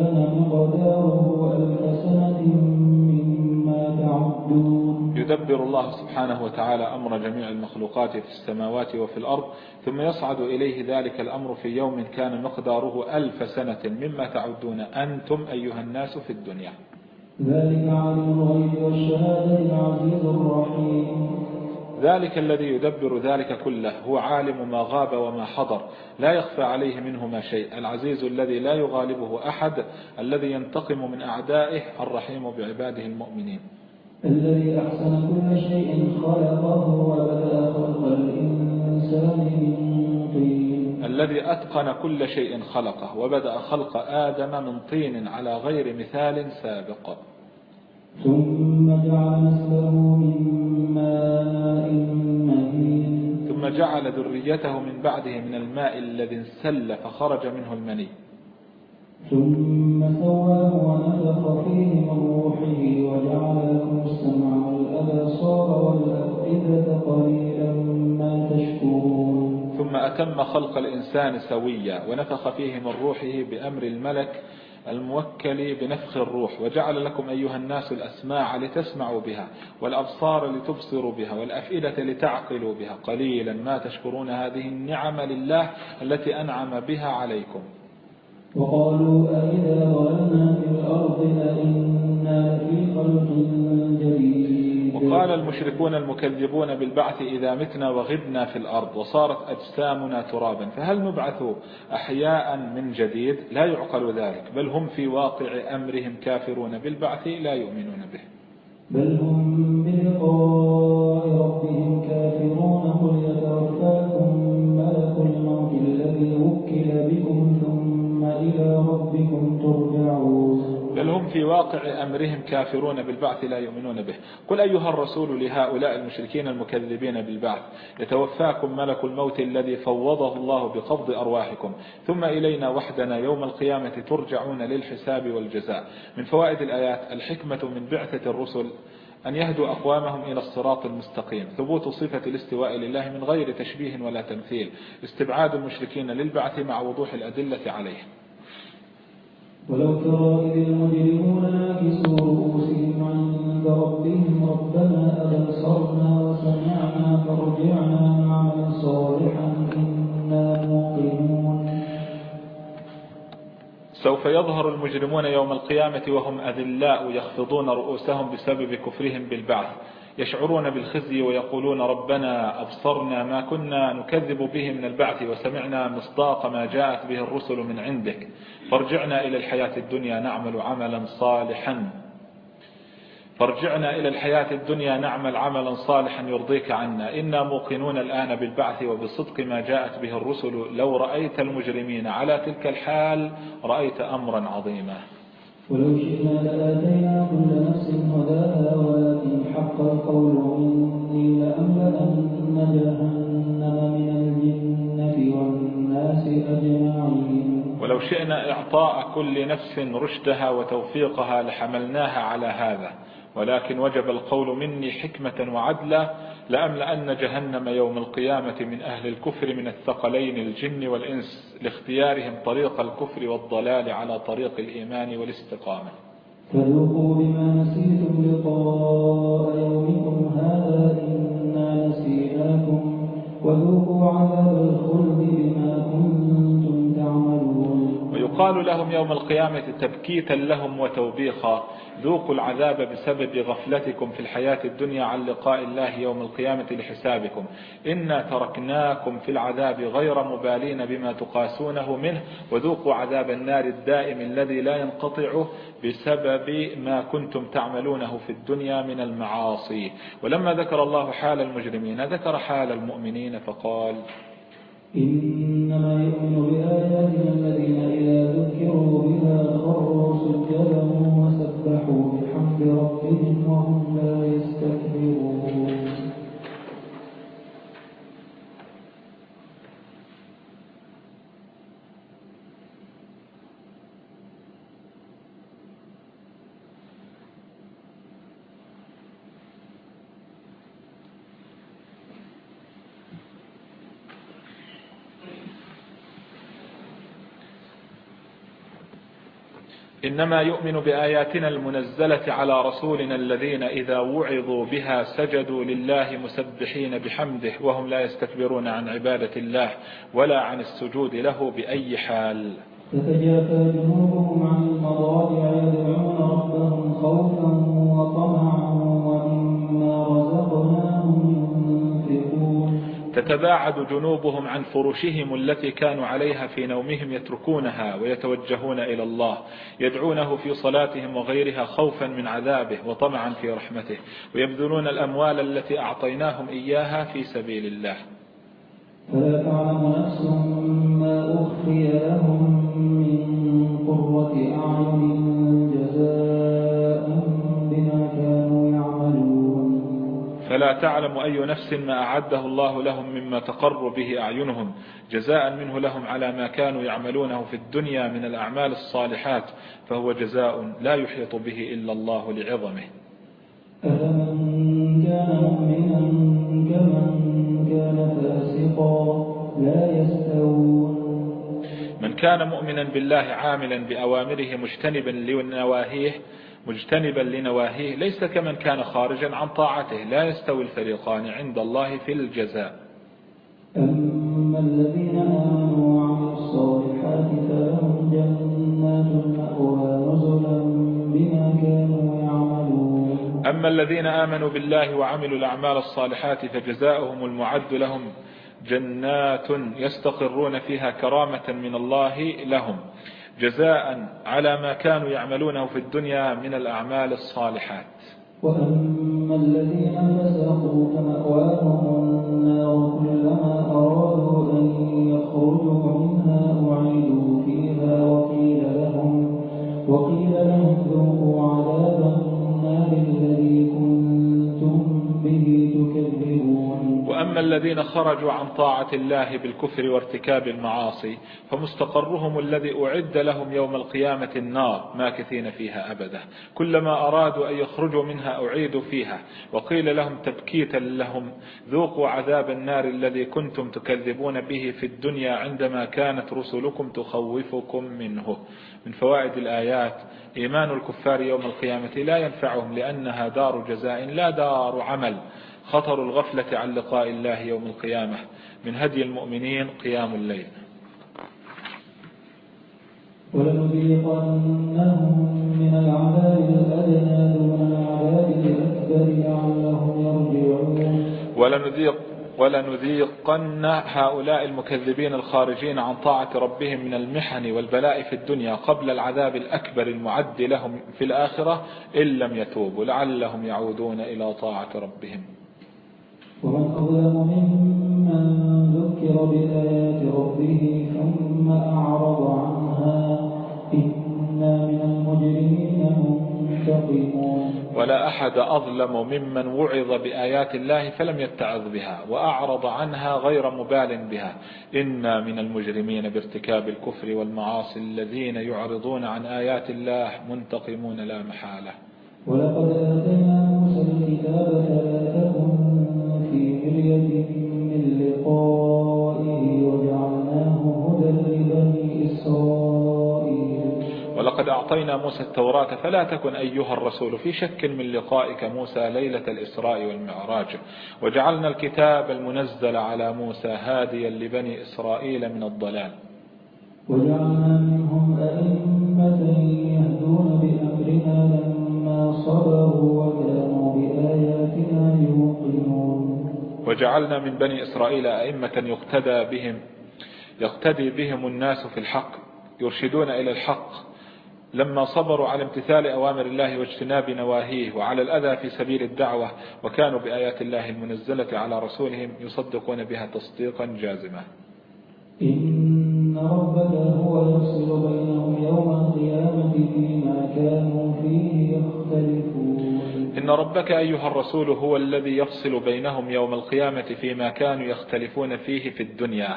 كان مقداره ألف سنة مما تعدون
يدبر الله سبحانه وتعالى أمر جميع المخلوقات في السماوات وفي الأرض ثم يصعد إليه ذلك الأمر في يوم كان مقداره ألف سنة مما تعدون أنتم أيها الناس في الدنيا
ذلك عن الغيب والشهادة العزيز الرحيم
ذلك الذي يدبر ذلك كله هو عالم ما غاب وما حضر لا يخفى عليه منهما شيء العزيز الذي لا يغالبه أحد الذي ينتقم من أعدائه الرحيم بعباده المؤمنين
الذي أحسن كل شيء خلقه وبدأ خلق الإنسان
من طين الذي أتقن كل شيء خلقه وبدأ خلق آدم من طين على غير مثال سابق
ثم جعل نسله من ماء
مهين ثم جعل ذريته من بعده من الماء الذي انسل فخرج منه المني
ثم سواه ونفخ فيه من روحه وجعل لكم السمع والأبصار والأفئدة قليلا ما تشكرون
ثم أتم خلق الإنسان سويا ونفخ فيه من روحه بأمر الملك الموكل بنفخ الروح وجعل لكم أيها الناس الأسماع لتسمعوا بها والأبصار لتبصروا بها والأفئدة لتعقلوا بها قليلا ما تشكرون هذه النعم لله التي أنعم بها عليكم
وقالوا أئذا ظلمنا في الأرض أئنا في خلق جديد
وقال المشركون المكذبون بالبعث إذا متنا وغبنا في الأرض وصارت أجسامنا ترابا فهل نبعث أحياء من جديد لا يعقل ذلك بل هم في واقع أمرهم كافرون بالبعث لا يؤمنون به
بل هم بلقاء
في واقع أمرهم كافرون بالبعث لا يؤمنون به قل أيها الرسول لهؤلاء المشركين المكذبين بالبعث يتوفاكم ملك الموت الذي فوضه الله بقبض أرواحكم ثم إلينا وحدنا يوم القيامة ترجعون للحساب والجزاء من فوائد الآيات الحكمة من بعثة الرسل أن يهدوا أقوامهم إلى الصراط المستقيم ثبوت صفة الاستواء لله من غير تشبيه ولا تمثيل استبعاد المشركين للبعث مع وضوح الأدلة عليه ولو
ترى إذ المجرمون ناكسوا رؤوسهم عند ربهم ربنا أبصرنا وسمعنا فارجعنا نعمل صالحا
إنا موقنون سوف يظهر المجرمون يوم القيامة وهم أذلاء يخفضون رؤوسهم بسبب كفرهم بالبعث يشعرون بالخزي ويقولون ربنا أبصرنا ما كنا نكذب به من البعث وسمعنا مصداق ما جاءت به الرسل من عندك فارجعنا إلى الحياة الدنيا نعمل عملا صالحا فارجعنا إلى الحياة الدنيا نعمل عملا صالحا يرضيك عنا إنا موقنون الآن بالبعث وبصدق ما جاءت به الرسل لو رأيت المجرمين على تلك الحال رأيت أمرا عظيما
ولو شئنا لآتينا كل نفس هداها ولكن حق القول مني لأملأن جهنم من الجنة والناس أجمعين
ولو شئنا إعطاء كل نفس رشدها وتوفيقها لحملناها على هذا ولكن وجب القول مني حكمة وعدلا لأملأن جهنم يوم القيامة من أهل الكفر من الثقلين الجن والإنس لاختيارهم طريق الكفر والضلال على طريق الإيمان والاستقامة
فذوقوا بما نسيتم لقاء يومكم هذا إنا نسيناكم وذوقوا عذاب الخلد بما كنتم تعملون
ويقال لهم يوم القيامة تبكيتا لهم وتوبيخا ذوقوا العذاب بسبب غفلتكم في الحياة الدنيا عن لقاء الله يوم القيامة لحسابكم إنا تركناكم في العذاب غير مبالين بما تقاسونه منه وذوقوا عذاب النار الدائم الذي لا ينقطع بسبب ما كنتم تعملونه في الدنيا من المعاصي ولما ذكر الله حال المجرمين ذكر حال المؤمنين فقال
إنما
إنما يؤمن بآياتنا المنزلة على رسولنا الذين إذا وعظوا بها سجدوا لله مسبحين بحمده وهم لا يستكبرون عن عبادة الله ولا عن السجود له بأي حال
تتجافى جنوبهم عن المضاجع يدعون ربهم خوفا وطمعا ومما رزقناهم
تتباعد جنوبهم عن فرشهم التي كانوا عليها في نومهم يتركونها ويتوجهون إلى الله يدعونه في صلاتهم وغيرها خوفا من عذابه وطمعا في رحمته ويبذلون الأموال التي أعطيناهم إياها في سبيل الله
فلا تعلم نفس ما أخفي لهم
فلا تعلم أي نفس ما أعده الله لهم مما تقر به أعينهم جزاء منه لهم على ما كانوا يعملونه في الدنيا من الأعمال الصالحات فهو جزاء لا يحيط به إلا الله لعظمه
مؤمنا
كمن كان فاسقا لا يستوون من كان مؤمنا بالله عاملا بأوامره مجتنبا لنواهيه مجتنبا لنواهيه ليس كمن كان خارجا عن طاعته لا يستوي الفريقان عند الله في الجزاء أما الذين آمنوا وعملوا
الصالحات فلهم جنات المأوى نزلا بما
كانوا يعملون أما الذين آمنوا بالله وعملوا الأعمال الصالحات فجزاؤهم المعد لهم جنات يستقرون فيها كرامة من الله لهم جزاء على ما كانوا يعملونه في الدنيا من الأعمال الصالحات
وأما الذين فسقوا فمأواهم النار كلما أرادوا أن يخرجوا منها أعيدوا
أما الذين خرجوا عن طاعة الله بالكفر وارتكاب المعاصي فمستقرهم الذي أعد لهم يوم القيامة النار ماكثين فيها أبدا كلما أرادوا أن يخرجوا منها أعيدوا فيها وقيل لهم تبكيتا لهم ذوقوا عذاب النار الذي كنتم تكذبون به في الدنيا عندما كانت رسلكم تخوفكم منه من فوائد الآيات إيمان الكفار يوم القيامة لا ينفعهم لأنها دار جزاء لا دار عمل خطر الغفلة عن لقاء الله يوم القيامة من هدي المؤمنين قيام الليل
ولنذيقنهم من العذاب الأدنى دون العذاب الأكبر لعلهم يرجعون
ولنذيق ولنذيقن هؤلاء المكذبين الخارجين عن طاعة ربهم من المحن والبلاء في الدنيا قبل العذاب الأكبر المعد لهم في الآخرة إن لم يتوبوا لعلهم يعودون إلى طاعة ربهم
ومن أظلم ممن ذكر بآيات ربه ثم أعرض عنها إنا من المجرمين منتقمون
ولا أحد أظلم ممن وعظ بآيات الله فلم يتعظ بها وأعرض عنها غير مبال بها إنا من المجرمين بارتكاب الكفر والمعاصي الذين يعرضون عن آيات الله منتقمون لا محالة ولقد
آتينا موسى الكتاب
ولقد أعطينا موسى التوراة فلا تكن أيها الرسول في شك من لقائك موسى ليلة الإسراء والمعراج وجعلنا الكتاب المنزل على موسى هاديا لبني إسرائيل من الضلال
وجعلنا منهم أئمة يهدون بأمرنا لما صبروا وكانوا بآياتنا يوقنون
وجعلنا من بني إسرائيل أئمة يقتدى بهم يقتدي بهم الناس في الحق يرشدون إلى الحق لما صبروا على امتثال أوامر الله واجتناب نواهيه وعلى الأذى في سبيل الدعوة وكانوا بآيات الله المنزلة على رسولهم يصدقون بها تصديقا جازما إن
ربك هو يفصل بينهم يوم القيامة فيما كانوا فيه يختلفون
إن ربك أيها الرسول هو الذي يفصل بينهم يوم القيامة فيما كانوا يختلفون فيه في الدنيا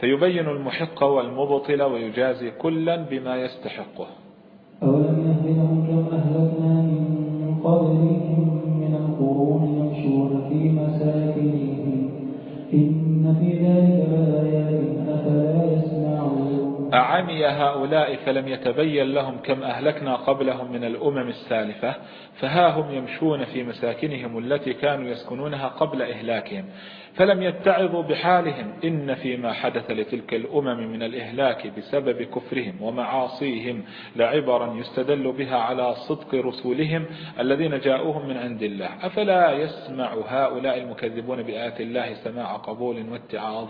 فيبين المحق والمبطل ويجازي كلا بما يستحقه أولم يهدهم
كم أهلكنا من قبلهم من القرون يمشون في مساكنهم إن في ذلك لآيات
أعمي هؤلاء فلم يتبين لهم كم أهلكنا قبلهم من الأمم السالفة فها هم يمشون في مساكنهم التي كانوا يسكنونها قبل إهلاكهم فلم يتعظوا بحالهم إن فيما حدث لتلك الأمم من الإهلاك بسبب كفرهم ومعاصيهم لعبرا يستدل بها على صدق رسولهم الذين جاءوهم من عند الله أفلا يسمع هؤلاء المكذبون بآيات الله سماع قبول واتعاظ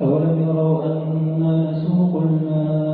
أولم يروا أنا نسوق الماء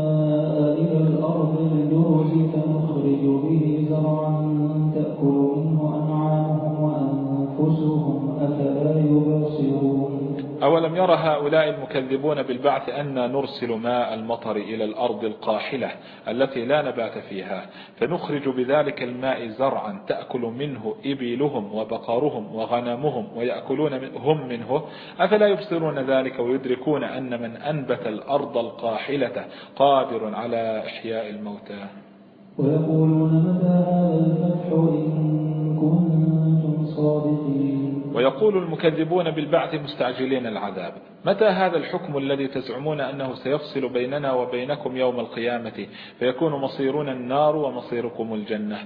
أولم يرى هؤلاء المكذبون بالبعث أن نرسل ماء المطر إلى الأرض القاحلة التي لا نبات فيها فنخرج بذلك الماء زرعا تأكل منه إبيلهم وبقرهم وغنمهم ويأكلون هم منه أفلا يبصرون ذلك ويدركون أن من أنبت الأرض القاحلة قادر على إحياء الموتى
ويقولون متى هذا الفتح إن كنتم
صادقين ويقول المكذبون بالبعث مستعجلين العذاب متى هذا الحكم الذي تزعمون أنه سيفصل بيننا وبينكم يوم القيامة فيكون مصيرنا النار ومصيركم الجنة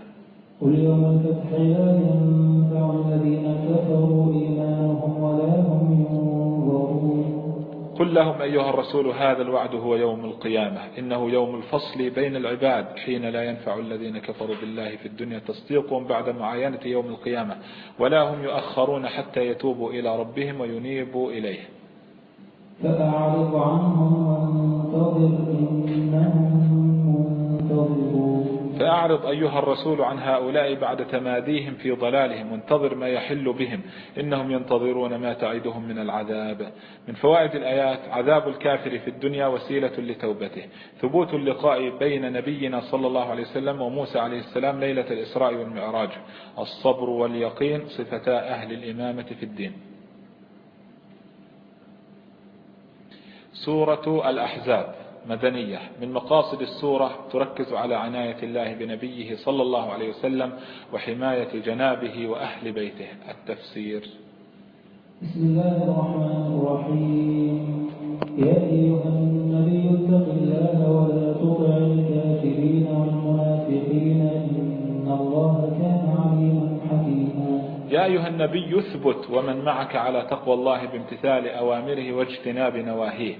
قل يوم الفتح لا ينفع الذين كفروا إيمانهم
قل لهم أيها الرسول هذا الوعد هو يوم القيامة إنه يوم الفصل بين العباد حين لا ينفع الذين كفروا بالله في الدنيا تصديقهم بعد معاينة يوم القيامة ولا هم يؤخرون حتى يتوبوا إلى ربهم وينيبوا إليه
فأعرض عنهم وانتظر إنهم منتظرون
فأعرض أيها الرسول عن هؤلاء بعد تماديهم في ضلالهم وانتظر ما يحل بهم إنهم ينتظرون ما تعدهم من العذاب من فوائد الآيات عذاب الكافر في الدنيا وسيلة لتوبته ثبوت اللقاء بين نبينا صلى الله عليه وسلم وموسى عليه السلام ليلة الإسراء والمعراج الصبر واليقين صفتا أهل الإمامة في الدين سورة الأحزاب مدنية من مقاصد السورة تركز على عناية الله بنبيه صلى الله عليه وسلم وحماية جنابه وأهل بيته التفسير
بسم الله الرحمن الرحيم يا أيها النبي اتق الله ولا تطع الكافرين والمنافقين إن الله كان عليما حكيما
يا أيها النبي اثبت ومن معك على تقوى الله بامتثال أوامره واجتناب نواهيه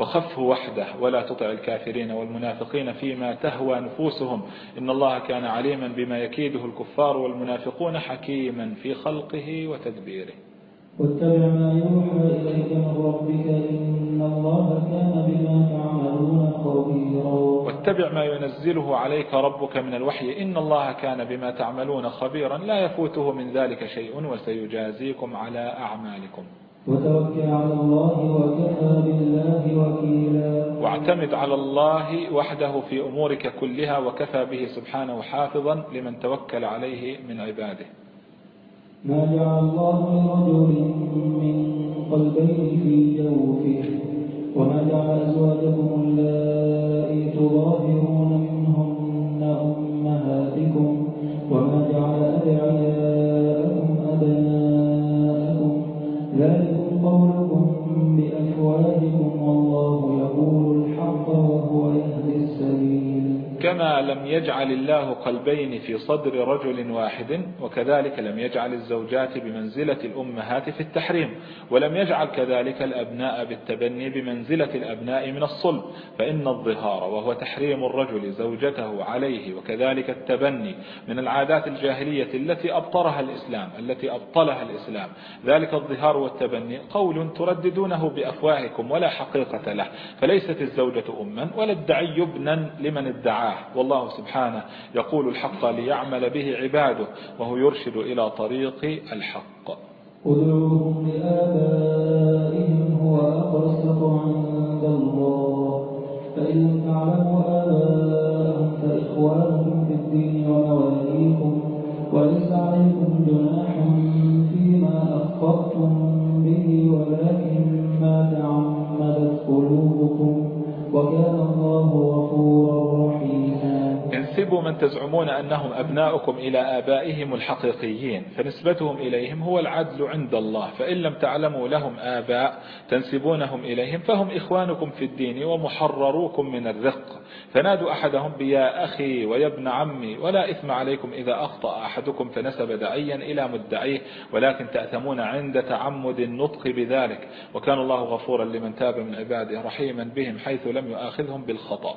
وخفه وحده ولا تطع الكافرين والمنافقين فيما تهوى نفوسهم إن الله كان عليما بما يكيده الكفار والمنافقون حكيما في خلقه وتدبيره
واتبع ما يوحى إليك من ربك إن الله كان بما تعملون خبيرا
واتبع ما ينزله عليك ربك من الوحي إن الله كان بما تعملون خبيرا لا يفوته من ذلك شيء وسيجازيكم على أعمالكم
وتوكل على الله وكفى بالله وكيلا واعتمد
على الله وحده في أمورك كلها وكفى به سبحانه حافظا لمن توكل عليه من عباده
ما جعل الله لرجل من قلبين في جوفه وما جعل أزواجكم اللائي تظاهرون
يجعل الله قلبين في صدر رجل واحد وكذلك لم يجعل الزوجات بمنزلة الأمهات في التحريم ولم يجعل كذلك الأبناء بالتبني بمنزلة الأبناء من الصلب فإن الظهار وهو تحريم الرجل زوجته عليه وكذلك التبني من العادات الجاهلية التي أبطرها الإسلام التي أبطلها الإسلام ذلك الظهار والتبني قول ترددونه بأفواهكم ولا حقيقة له فليست الزوجة أما ولا الدعي ابنا لمن ادعاه والله سبحانه سبحانه يقول الحق ليعمل به عباده وهو يرشد إلى طريق الحق
ادعوهم لآبائهم هو عند الله فإن آباءهم فإخوانهم في الدين ومواليهم
من تزعمون أنهم أبناؤكم إلى آبائهم الحقيقيين فنسبتهم إليهم هو العدل عند الله فإن لم تعلموا لهم آباء تنسبونهم إليهم فهم إخوانكم في الدين ومحرروكم من الرق فنادوا أحدهم بيا أخي ويا ابن عمي ولا إثم عليكم إذا أخطأ أحدكم فنسب دعيا إلى مدعيه ولكن تأثمون عند تعمد النطق بذلك وكان الله غفورا لمن تاب من عباده رحيما بهم حيث لم يؤاخذهم بالخطأ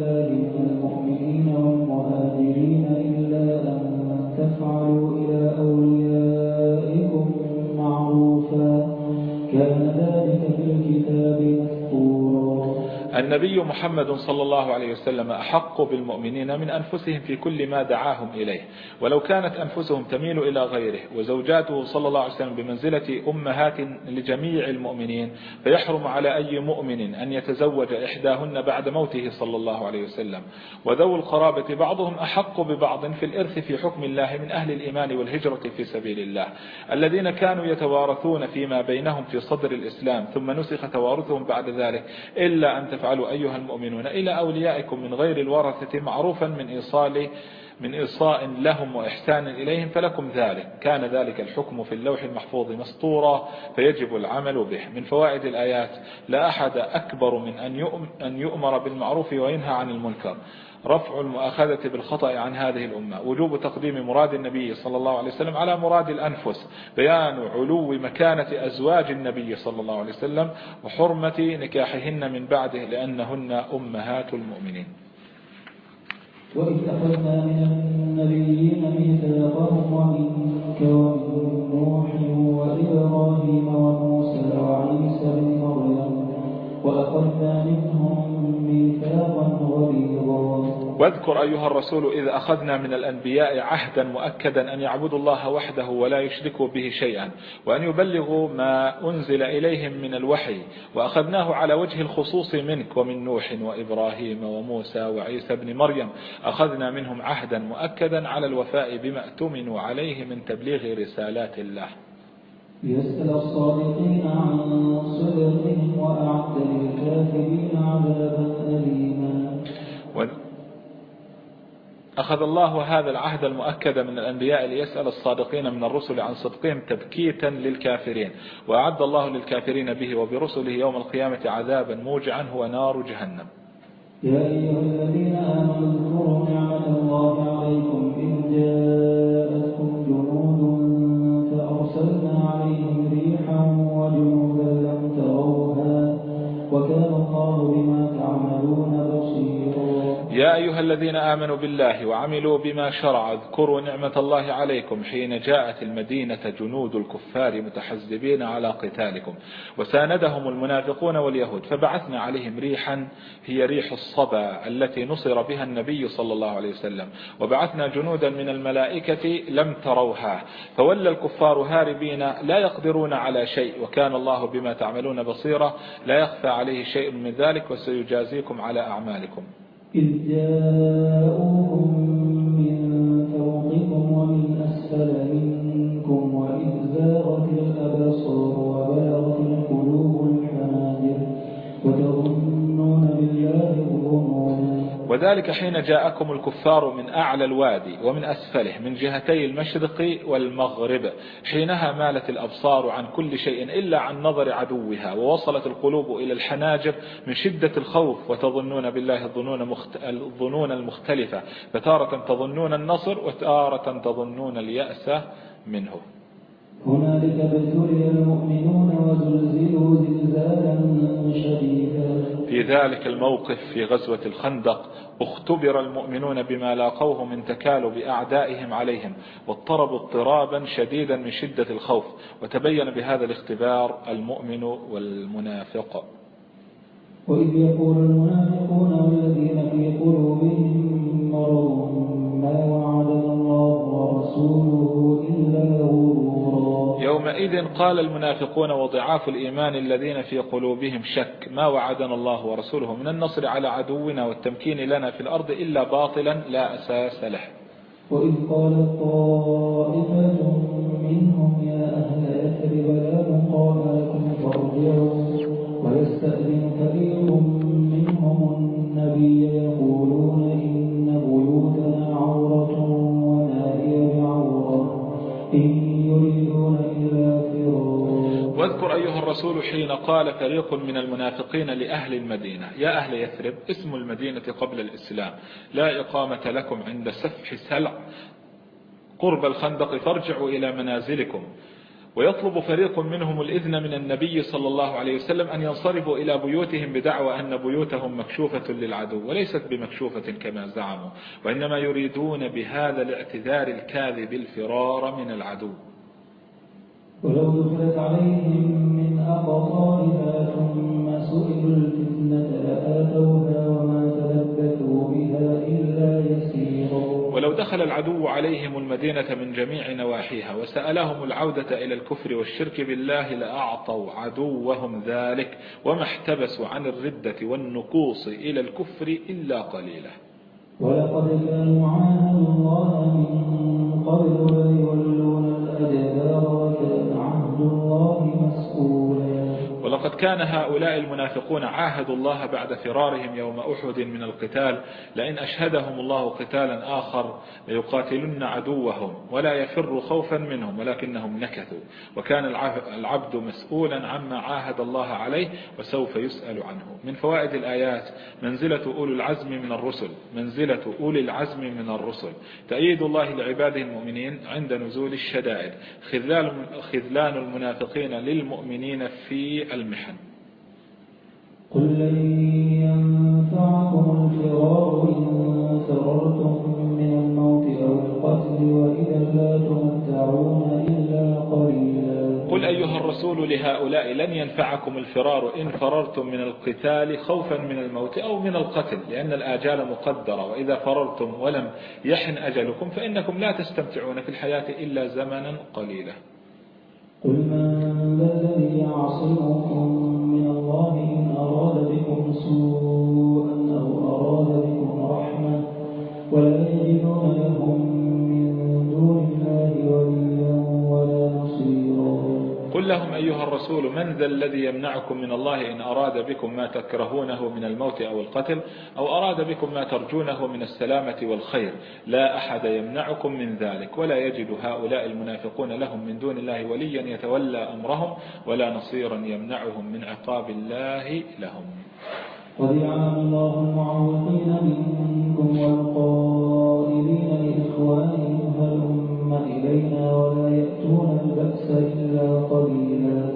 النبي محمد صلى الله عليه وسلم أحق بالمؤمنين من أنفسهم في كل ما دعاهم إليه ولو كانت أنفسهم تميل إلى غيره وزوجاته صلى الله عليه وسلم بمنزلة أمهات لجميع المؤمنين فيحرم على أي مؤمن أن يتزوج إحداهن بعد موته صلى الله عليه وسلم وذو القرابة بعضهم أحق ببعض في الإرث في حكم الله من أهل الإيمان والهجرة في سبيل الله الذين كانوا يتوارثون فيما بينهم في صدر الإسلام ثم نسخ توارثهم بعد ذلك إلا أن تفعلوا تعملوا أيها المؤمنون إلى أوليائكم من غير الورثة معروفا من إيصال من إيصاء لهم وإحسان إليهم فلكم ذلك كان ذلك الحكم في اللوح المحفوظ مسطورا فيجب العمل به من فوائد الآيات لا أحد أكبر من أن يؤمر بالمعروف وينهى عن المنكر رفع المؤاخذة بالخطأ عن هذه الأمة وجوب تقديم مراد النبي صلى الله عليه وسلم على مراد الأنفس بيان علو مكانة أزواج النبي صلى الله عليه وسلم وحرمة نكاحهن من بعده لأنهن أمهات المؤمنين
وإذ أخذنا من النبيين ميثاقهم ومنك ومن نوح وإبراهيم وموسى وعيسى بن مريم وأخذنا منهم
واذكر أيها الرسول إذ أخذنا من الأنبياء عهدا مؤكدا أن يعبدوا الله وحده ولا يشركوا به شيئا وأن يبلغوا ما أنزل إليهم من الوحي وأخذناه على وجه الخصوص منك ومن نوح وإبراهيم وموسى وعيسى بن مريم أخذنا منهم عهدا مؤكدا على الوفاء بما أتمنوا عليه من تبليغ رسالات الله يسأل
الصادقين عن صدقهم وأعد للكافرين عذابا أليما
أخذ الله هذا العهد المؤكد من الأنبياء ليسأل الصادقين من الرسل عن صدقهم تبكيتا للكافرين وأعد الله للكافرين به وبرسله يوم القيامة عذابا موجعا هو نار جهنم يا أيها
الذين آمنوا اذكروا نعمة الله عليكم إن جاء
يا أيها الذين آمنوا بالله وعملوا بما شرع اذكروا نعمة الله عليكم حين جاءت المدينة جنود الكفار متحزبين على قتالكم وساندهم المنافقون واليهود فبعثنا عليهم ريحا هي ريح الصبا التي نصر بها النبي صلى الله عليه وسلم وبعثنا جنودا من الملائكة لم تروها فولى الكفار هاربين لا يقدرون على شيء وكان الله بما تعملون بصيرا لا يخفى عليه شيء من ذلك وسيجازيكم على أعمالكم
إذ جاءوهم
وكذلك حين جاءكم الكفار من أعلى الوادي ومن أسفله من جهتي المشرق والمغرب حينها مالت الأبصار عن كل شيء إلا عن نظر عدوها ووصلت القلوب إلى الحناجر من شدة الخوف وتظنون بالله الظنون, الظنون المختلفة فتارة تظنون النصر وتارة تظنون اليأس منه
هنالك ابتلي المؤمنون وزلزلوا زلزالا شديدا في
ذلك الموقف في غزوة الخندق اختبر المؤمنون بما لاقوه من تكالب أعدائهم عليهم واضطربوا اضطرابا شديدا من شدة الخوف وتبين بهذا الاختبار المؤمن والمنافق
وإذ يقول المنافقون والذين في قلوبهم مرض ما وعدنا إلا
يومئذ قال المنافقون وضعاف الإيمان الذين في قلوبهم شك ما وعدنا الله ورسوله من النصر على عدونا والتمكين لنا في الأرض إلا باطلا لا أساس له
وإذ قالت طائفة منهم يا أهل يثرب ولا مقام لكم فارجعوا ويستأذن كثير منهم النبي
الرسول حين قال فريق من المنافقين لأهل المدينة يا أهل يثرب اسم المدينة قبل الإسلام لا إقامة لكم عند سفح سلع قرب الخندق فارجعوا إلى منازلكم ويطلب فريق منهم الإذن من النبي صلى الله عليه وسلم أن ينصرفوا إلى بيوتهم بدعوى أن بيوتهم مكشوفة للعدو وليست بمكشوفة كما زعموا وإنما يريدون بهذا الاعتذار الكاذب الفرار من العدو
ولو دخلت عليهم من أقطارها ثم سئلوا الفتنة لآتوها وما تلبثوا بها إلا يسيرا
ولو دخل العدو عليهم المدينة من جميع نواحيها وسألهم العودة إلى الكفر والشرك بالله لأعطوا عدوهم ذلك وما احتبسوا عن الردة والنقوص إلى الكفر إلا قليلا ولقد
كانوا عاهدوا الله من قبل وليولون الأدبار الْمَرْجُونَ
وكان هؤلاء المنافقون عاهدوا الله بعد فرارهم يوم أحد من القتال لئن أشهدهم الله قتالا آخر ليقاتلن عدوهم ولا يفر خوفا منهم ولكنهم نكثوا وكان العبد مسؤولا عما عاهد الله عليه وسوف يسأل عنه من فوائد الآيات منزلة أولي العزم من الرسل منزلة أولي العزم من الرسل تأييد الله لعباده المؤمنين عند نزول الشدائد خذلان المنافقين للمؤمنين في المحن قل لن ينفعكم
الفرار إن فررتم من الموت أو القتل وإذا لا تمتعون إلا قليلا
قل أيها الرسول لهؤلاء لن ينفعكم الفرار إن فررتم من القتال خوفا من الموت أو من القتل لأن الآجال مقدرة وإذا فررتم ولم يحن أجلكم فإنكم لا تستمتعون في الحياة إلا زمنا قليلا
قل من الذي يعصمكم من الله
لهم أيها الرسول من ذا الذي يمنعكم من الله إن أراد بكم ما تكرهونه من الموت أو القتل أو أراد بكم ما ترجونه من السلامة والخير لا أحد يمنعكم من ذلك ولا يجد هؤلاء المنافقون لهم من دون الله وليا يتولى أمرهم ولا نصيرا يمنعهم من عقاب الله لهم قد يعلم
الله المعوقين منكم والقائلين لإخوانهم هل أم إلينا ولا إلا قليلا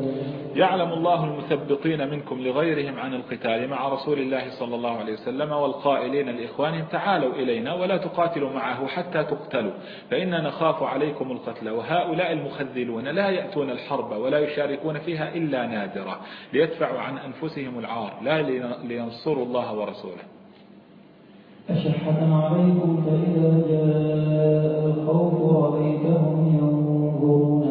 يعلم الله المثبطين منكم لغيرهم عن القتال مع رسول الله صلى الله عليه وسلم والقائلين لإخوانهم تعالوا إلينا ولا تقاتلوا معه حتى تقتلوا فإننا نخاف عليكم القتل وهؤلاء المخذلون لا يأتون الحرب ولا يشاركون فيها إلا نادرة ليدفعوا عن أنفسهم العار لا لينصروا الله ورسوله
أشحة عليكم فإذا جاء الخوف رأيتهم ينظرون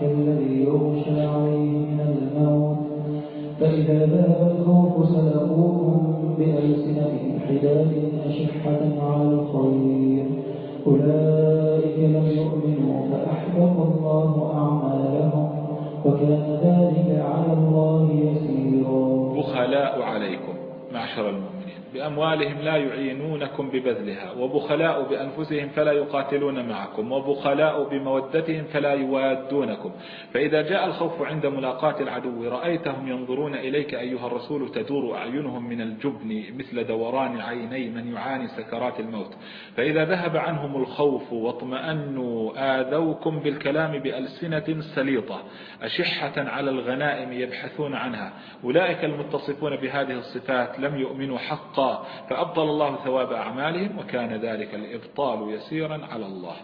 كالذي يغشى عليه من الموت فإذا ذهب الخوف سلقوكم بألسنة حداد أشحة على الخير أولئك لم يؤمنوا فأحبط الله أعمالهم وكان ذلك على الله يسيرا بخلاء
عليكم معشر المؤمنين بأموالهم لا يعينونكم ببذلها وبخلاء بأنفسهم فلا يقاتلون معكم وبخلاء بمودتهم فلا يوادونكم فإذا جاء الخوف عند ملاقاة العدو رأيتهم ينظرون إليك أيها الرسول تدور أعينهم من الجبن مثل دوران عيني من يعاني سكرات الموت فإذا ذهب عنهم الخوف واطمأنوا آذوكم بالكلام بألسنة سليطة أشحة على الغنائم يبحثون عنها أولئك المتصفون بهذه الصفات لم يؤمنوا حقا فأبطل الله ثواب أعمالهم وكان ذلك الإبطال يسيرا على الله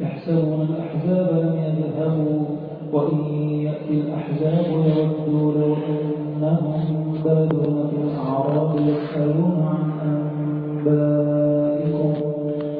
يحسبون الأحزاب لم يذهبوا وإن يأتي الأحزاب يودوا لو أنهم بادون في الأعراب يسألون عن أنبائكم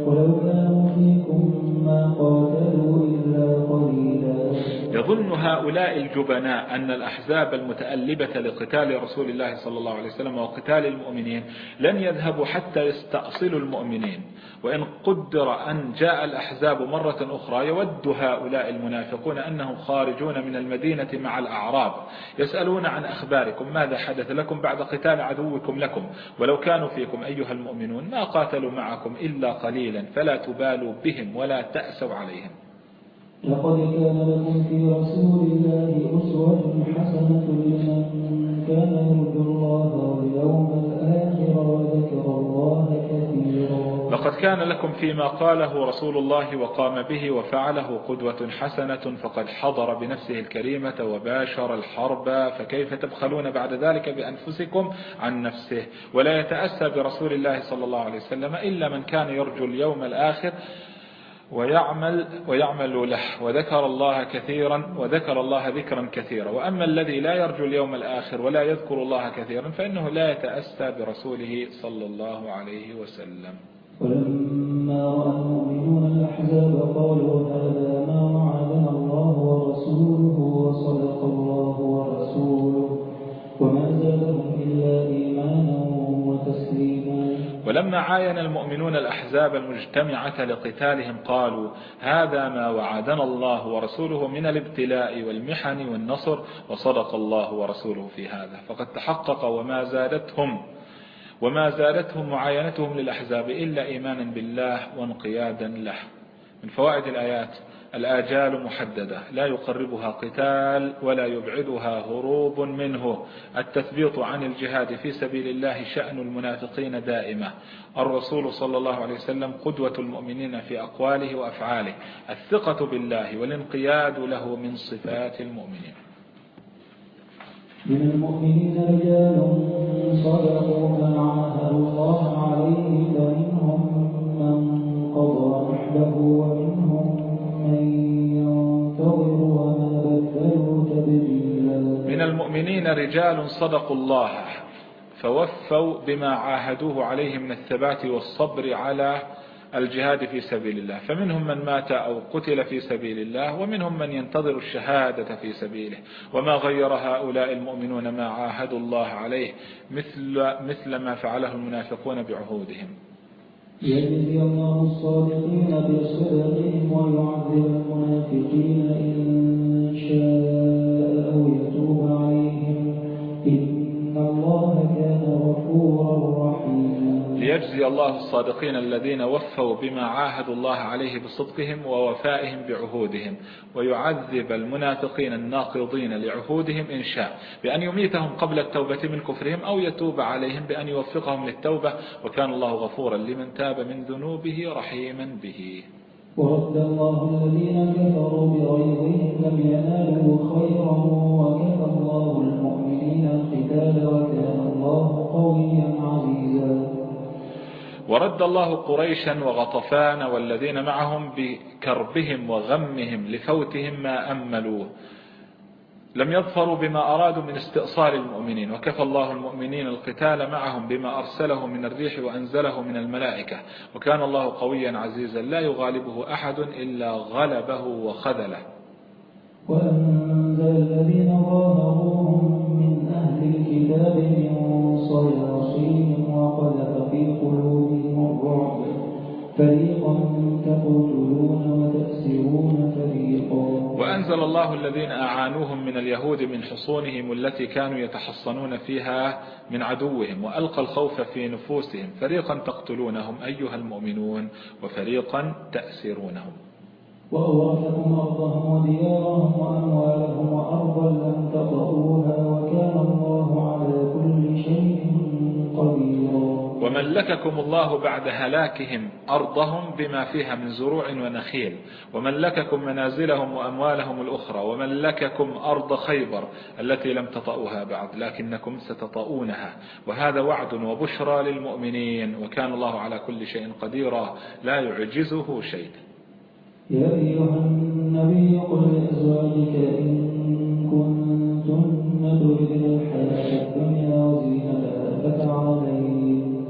ولو كانوا فيكم ما قاتلوا إلا قليلا
يظن هؤلاء الجبناء أن الأحزاب المتألبة لقتال رسول الله صلى الله عليه وسلم وقتال المؤمنين لن يذهبوا حتى يستأصلوا المؤمنين وإن قدر أن جاء الأحزاب مرة أخرى يود هؤلاء المنافقون أنهم خارجون من المدينة مع الأعراب يسألون عن أخباركم ماذا حدث لكم بعد قتال عدوكم لكم ولو كانوا فيكم أيها المؤمنون ما قاتلوا معكم إلا قليلا فلا تبالوا بهم ولا تأسوا عليهم
لقد كان لكم في رسول الله أسوة حسنة لمن كان يرجو الله واليوم الآخر وذكر الله كثيرا
لقد كان لكم فيما قاله رسول الله وقام به وفعله قدوة حسنة فقد حضر بنفسه الكريمة وباشر الحرب فكيف تبخلون بعد ذلك بأنفسكم عن نفسه ولا يتأسى برسول الله صلى الله عليه وسلم إلا من كان يرجو اليوم الآخر ويعمل, ويعمل له وذكر الله كثيرا وذكر الله ذكرا كثيرا وأما الذي لا يرجو اليوم الآخر ولا يذكر الله كثيرا فإنه لا يتأسى برسوله صلى الله عليه وسلم
ولما رأى المؤمنون الأحزاب قالوا هذا ما وعدنا الله ورسوله وصلى
ولما عاين المؤمنون الأحزاب المجتمعة لقتالهم قالوا هذا ما وعدنا الله ورسوله من الابتلاء والمحن والنصر وصدق الله ورسوله في هذا فقد تحقق وما زادتهم وما زادتهم معاينتهم للأحزاب إلا إيمانا بالله وانقيادا له من فوائد الآيات الآجال محددة لا يقربها قتال ولا يبعدها هروب منه التثبيط عن الجهاد في سبيل الله شأن المنافقين دائمة الرسول صلى الله عليه وسلم قدوة المؤمنين في أقواله وأفعاله الثقة بالله والانقياد له من صفات المؤمنين
من المؤمنين رجال صدقوا ما عاهدوا الله عليه فمنهم من قضى نحبه ومن من
المؤمنين رجال صدقوا الله فوفوا بما عاهدوه عليه من الثبات والصبر على الجهاد في سبيل الله فمنهم من مات أو قتل في سبيل الله ومنهم من ينتظر الشهادة في سبيله وما غير هؤلاء المؤمنون ما عاهدوا الله عليه مثل, مثل ما فعله المنافقون بعهودهم يجزي
الله الصادقين بصدقهم ويعذب المنافقين إن شاء
ليجزي الله الصادقين الذين وفوا بما عاهدوا الله عليه بصدقهم ووفائهم بعهودهم ويعذب المنافقين الناقضين لعهودهم إن شاء بأن يميتهم قبل التوبة من كفرهم أو يتوب عليهم بأن يوفقهم للتوبة وكان الله غفورا لمن تاب من ذنوبه رحيما به ورد
الله الذين كفروا بغيظهم لم ينالوا خيرا وكفى الله المؤمنين القتال وكان الله قويا عزيزا
ورد الله قريشا وغطفان والذين معهم بكربهم وغمهم لفوتهم ما أملوه لم يظفروا بما أرادوا من استئصال المؤمنين وكفى الله المؤمنين القتال معهم بما أرسله من الريح وأنزله من الملائكة وكان الله قويا عزيزا لا يغالبه أحد إلا غلبه وخذله
وأنزل الذين ظاهروهم أهل الكتاب من وقذف في قلوبهم الرعب فريقا تقتلون وتأسرون فريقا
وأنزل الله الذين أعانوهم من اليهود من حصونهم التي كانوا يتحصنون فيها من عدوهم وألقى الخوف في نفوسهم فريقا تقتلونهم أيها المؤمنون وفريقا تأسرونهم
وأورثكم أرضهم وديارهم وأموالهم وأرضا لم تطئوها وكان الله على كل شيء قديرا
وملككم الله بعد هلاكهم أرضهم بما فيها من زروع ونخيل وملككم منازلهم وأموالهم الأخرى وملككم أرض خيبر التي لم تطأوها بعد لكنكم ستطأونها وهذا وعد وبشرى للمؤمنين وكان الله على كل شيء قديرا لا يعجزه شيء
يا أيها النبي قل لأزواجك إن كنتن تردن الحياة الدنيا وزينتها فتعالين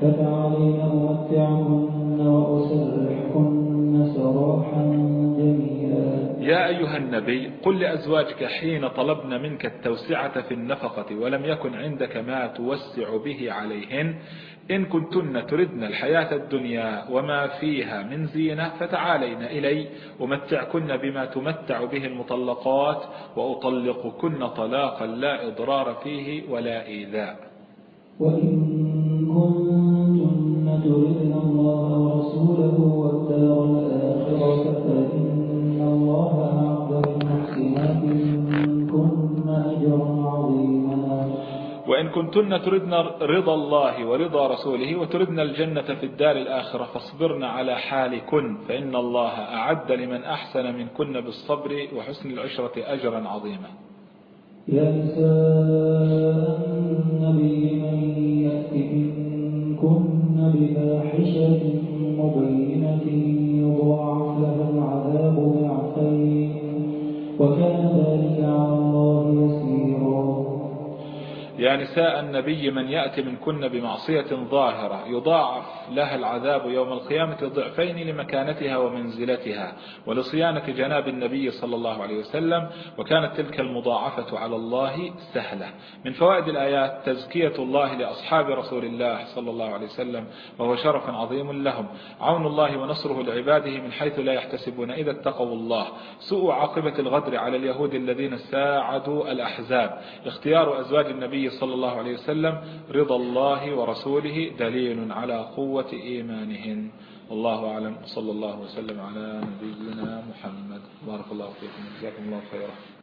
فتعالين أمتعهن وأسرحكن سراحا جميلا
يا أيها النبي قل لأزواجك حين طلبن منك التوسعة في النفقة ولم يكن عندك ما توسع به عليهن إن كنتن تردن الحياة الدنيا وما فيها من زينة فتعالين إلي ومتعكن بما تمتع به المطلقات وأطلقكن طلاقا لا إضرار فيه ولا إيذاء
وإن كنت
وإن كنتن تردن رضا الله ورضا رسوله وتردن الجنة في الدار الآخرة فاصبرن على حالكن فإن الله أعد لمن أحسن منكن بالصبر وحسن العشرة أجرا عظيما يا النبي
من يأتي منكن بفاحشة
يا نساء النبي من يأتي من كن بمعصية ظاهرة يضاعف لها العذاب يوم القيامة ضعفين لمكانتها ومنزلتها ولصيانة جناب النبي صلى الله عليه وسلم وكانت تلك المضاعفة على الله سهلة من فوائد الآيات تزكية الله لأصحاب رسول الله صلى الله عليه وسلم وهو شرف عظيم لهم عون الله ونصره لعباده من حيث لا يحتسبون إذا اتقوا الله سوء عاقبة الغدر على اليهود الذين ساعدوا الأحزاب اختيار أزواج النبي صلى الله عليه وسلم رضا الله ورسوله دليل على قوة إيمانهن والله أعلم صلى الله وسلم على نبينا محمد بارك الله فيكم جزاكم الله خيرا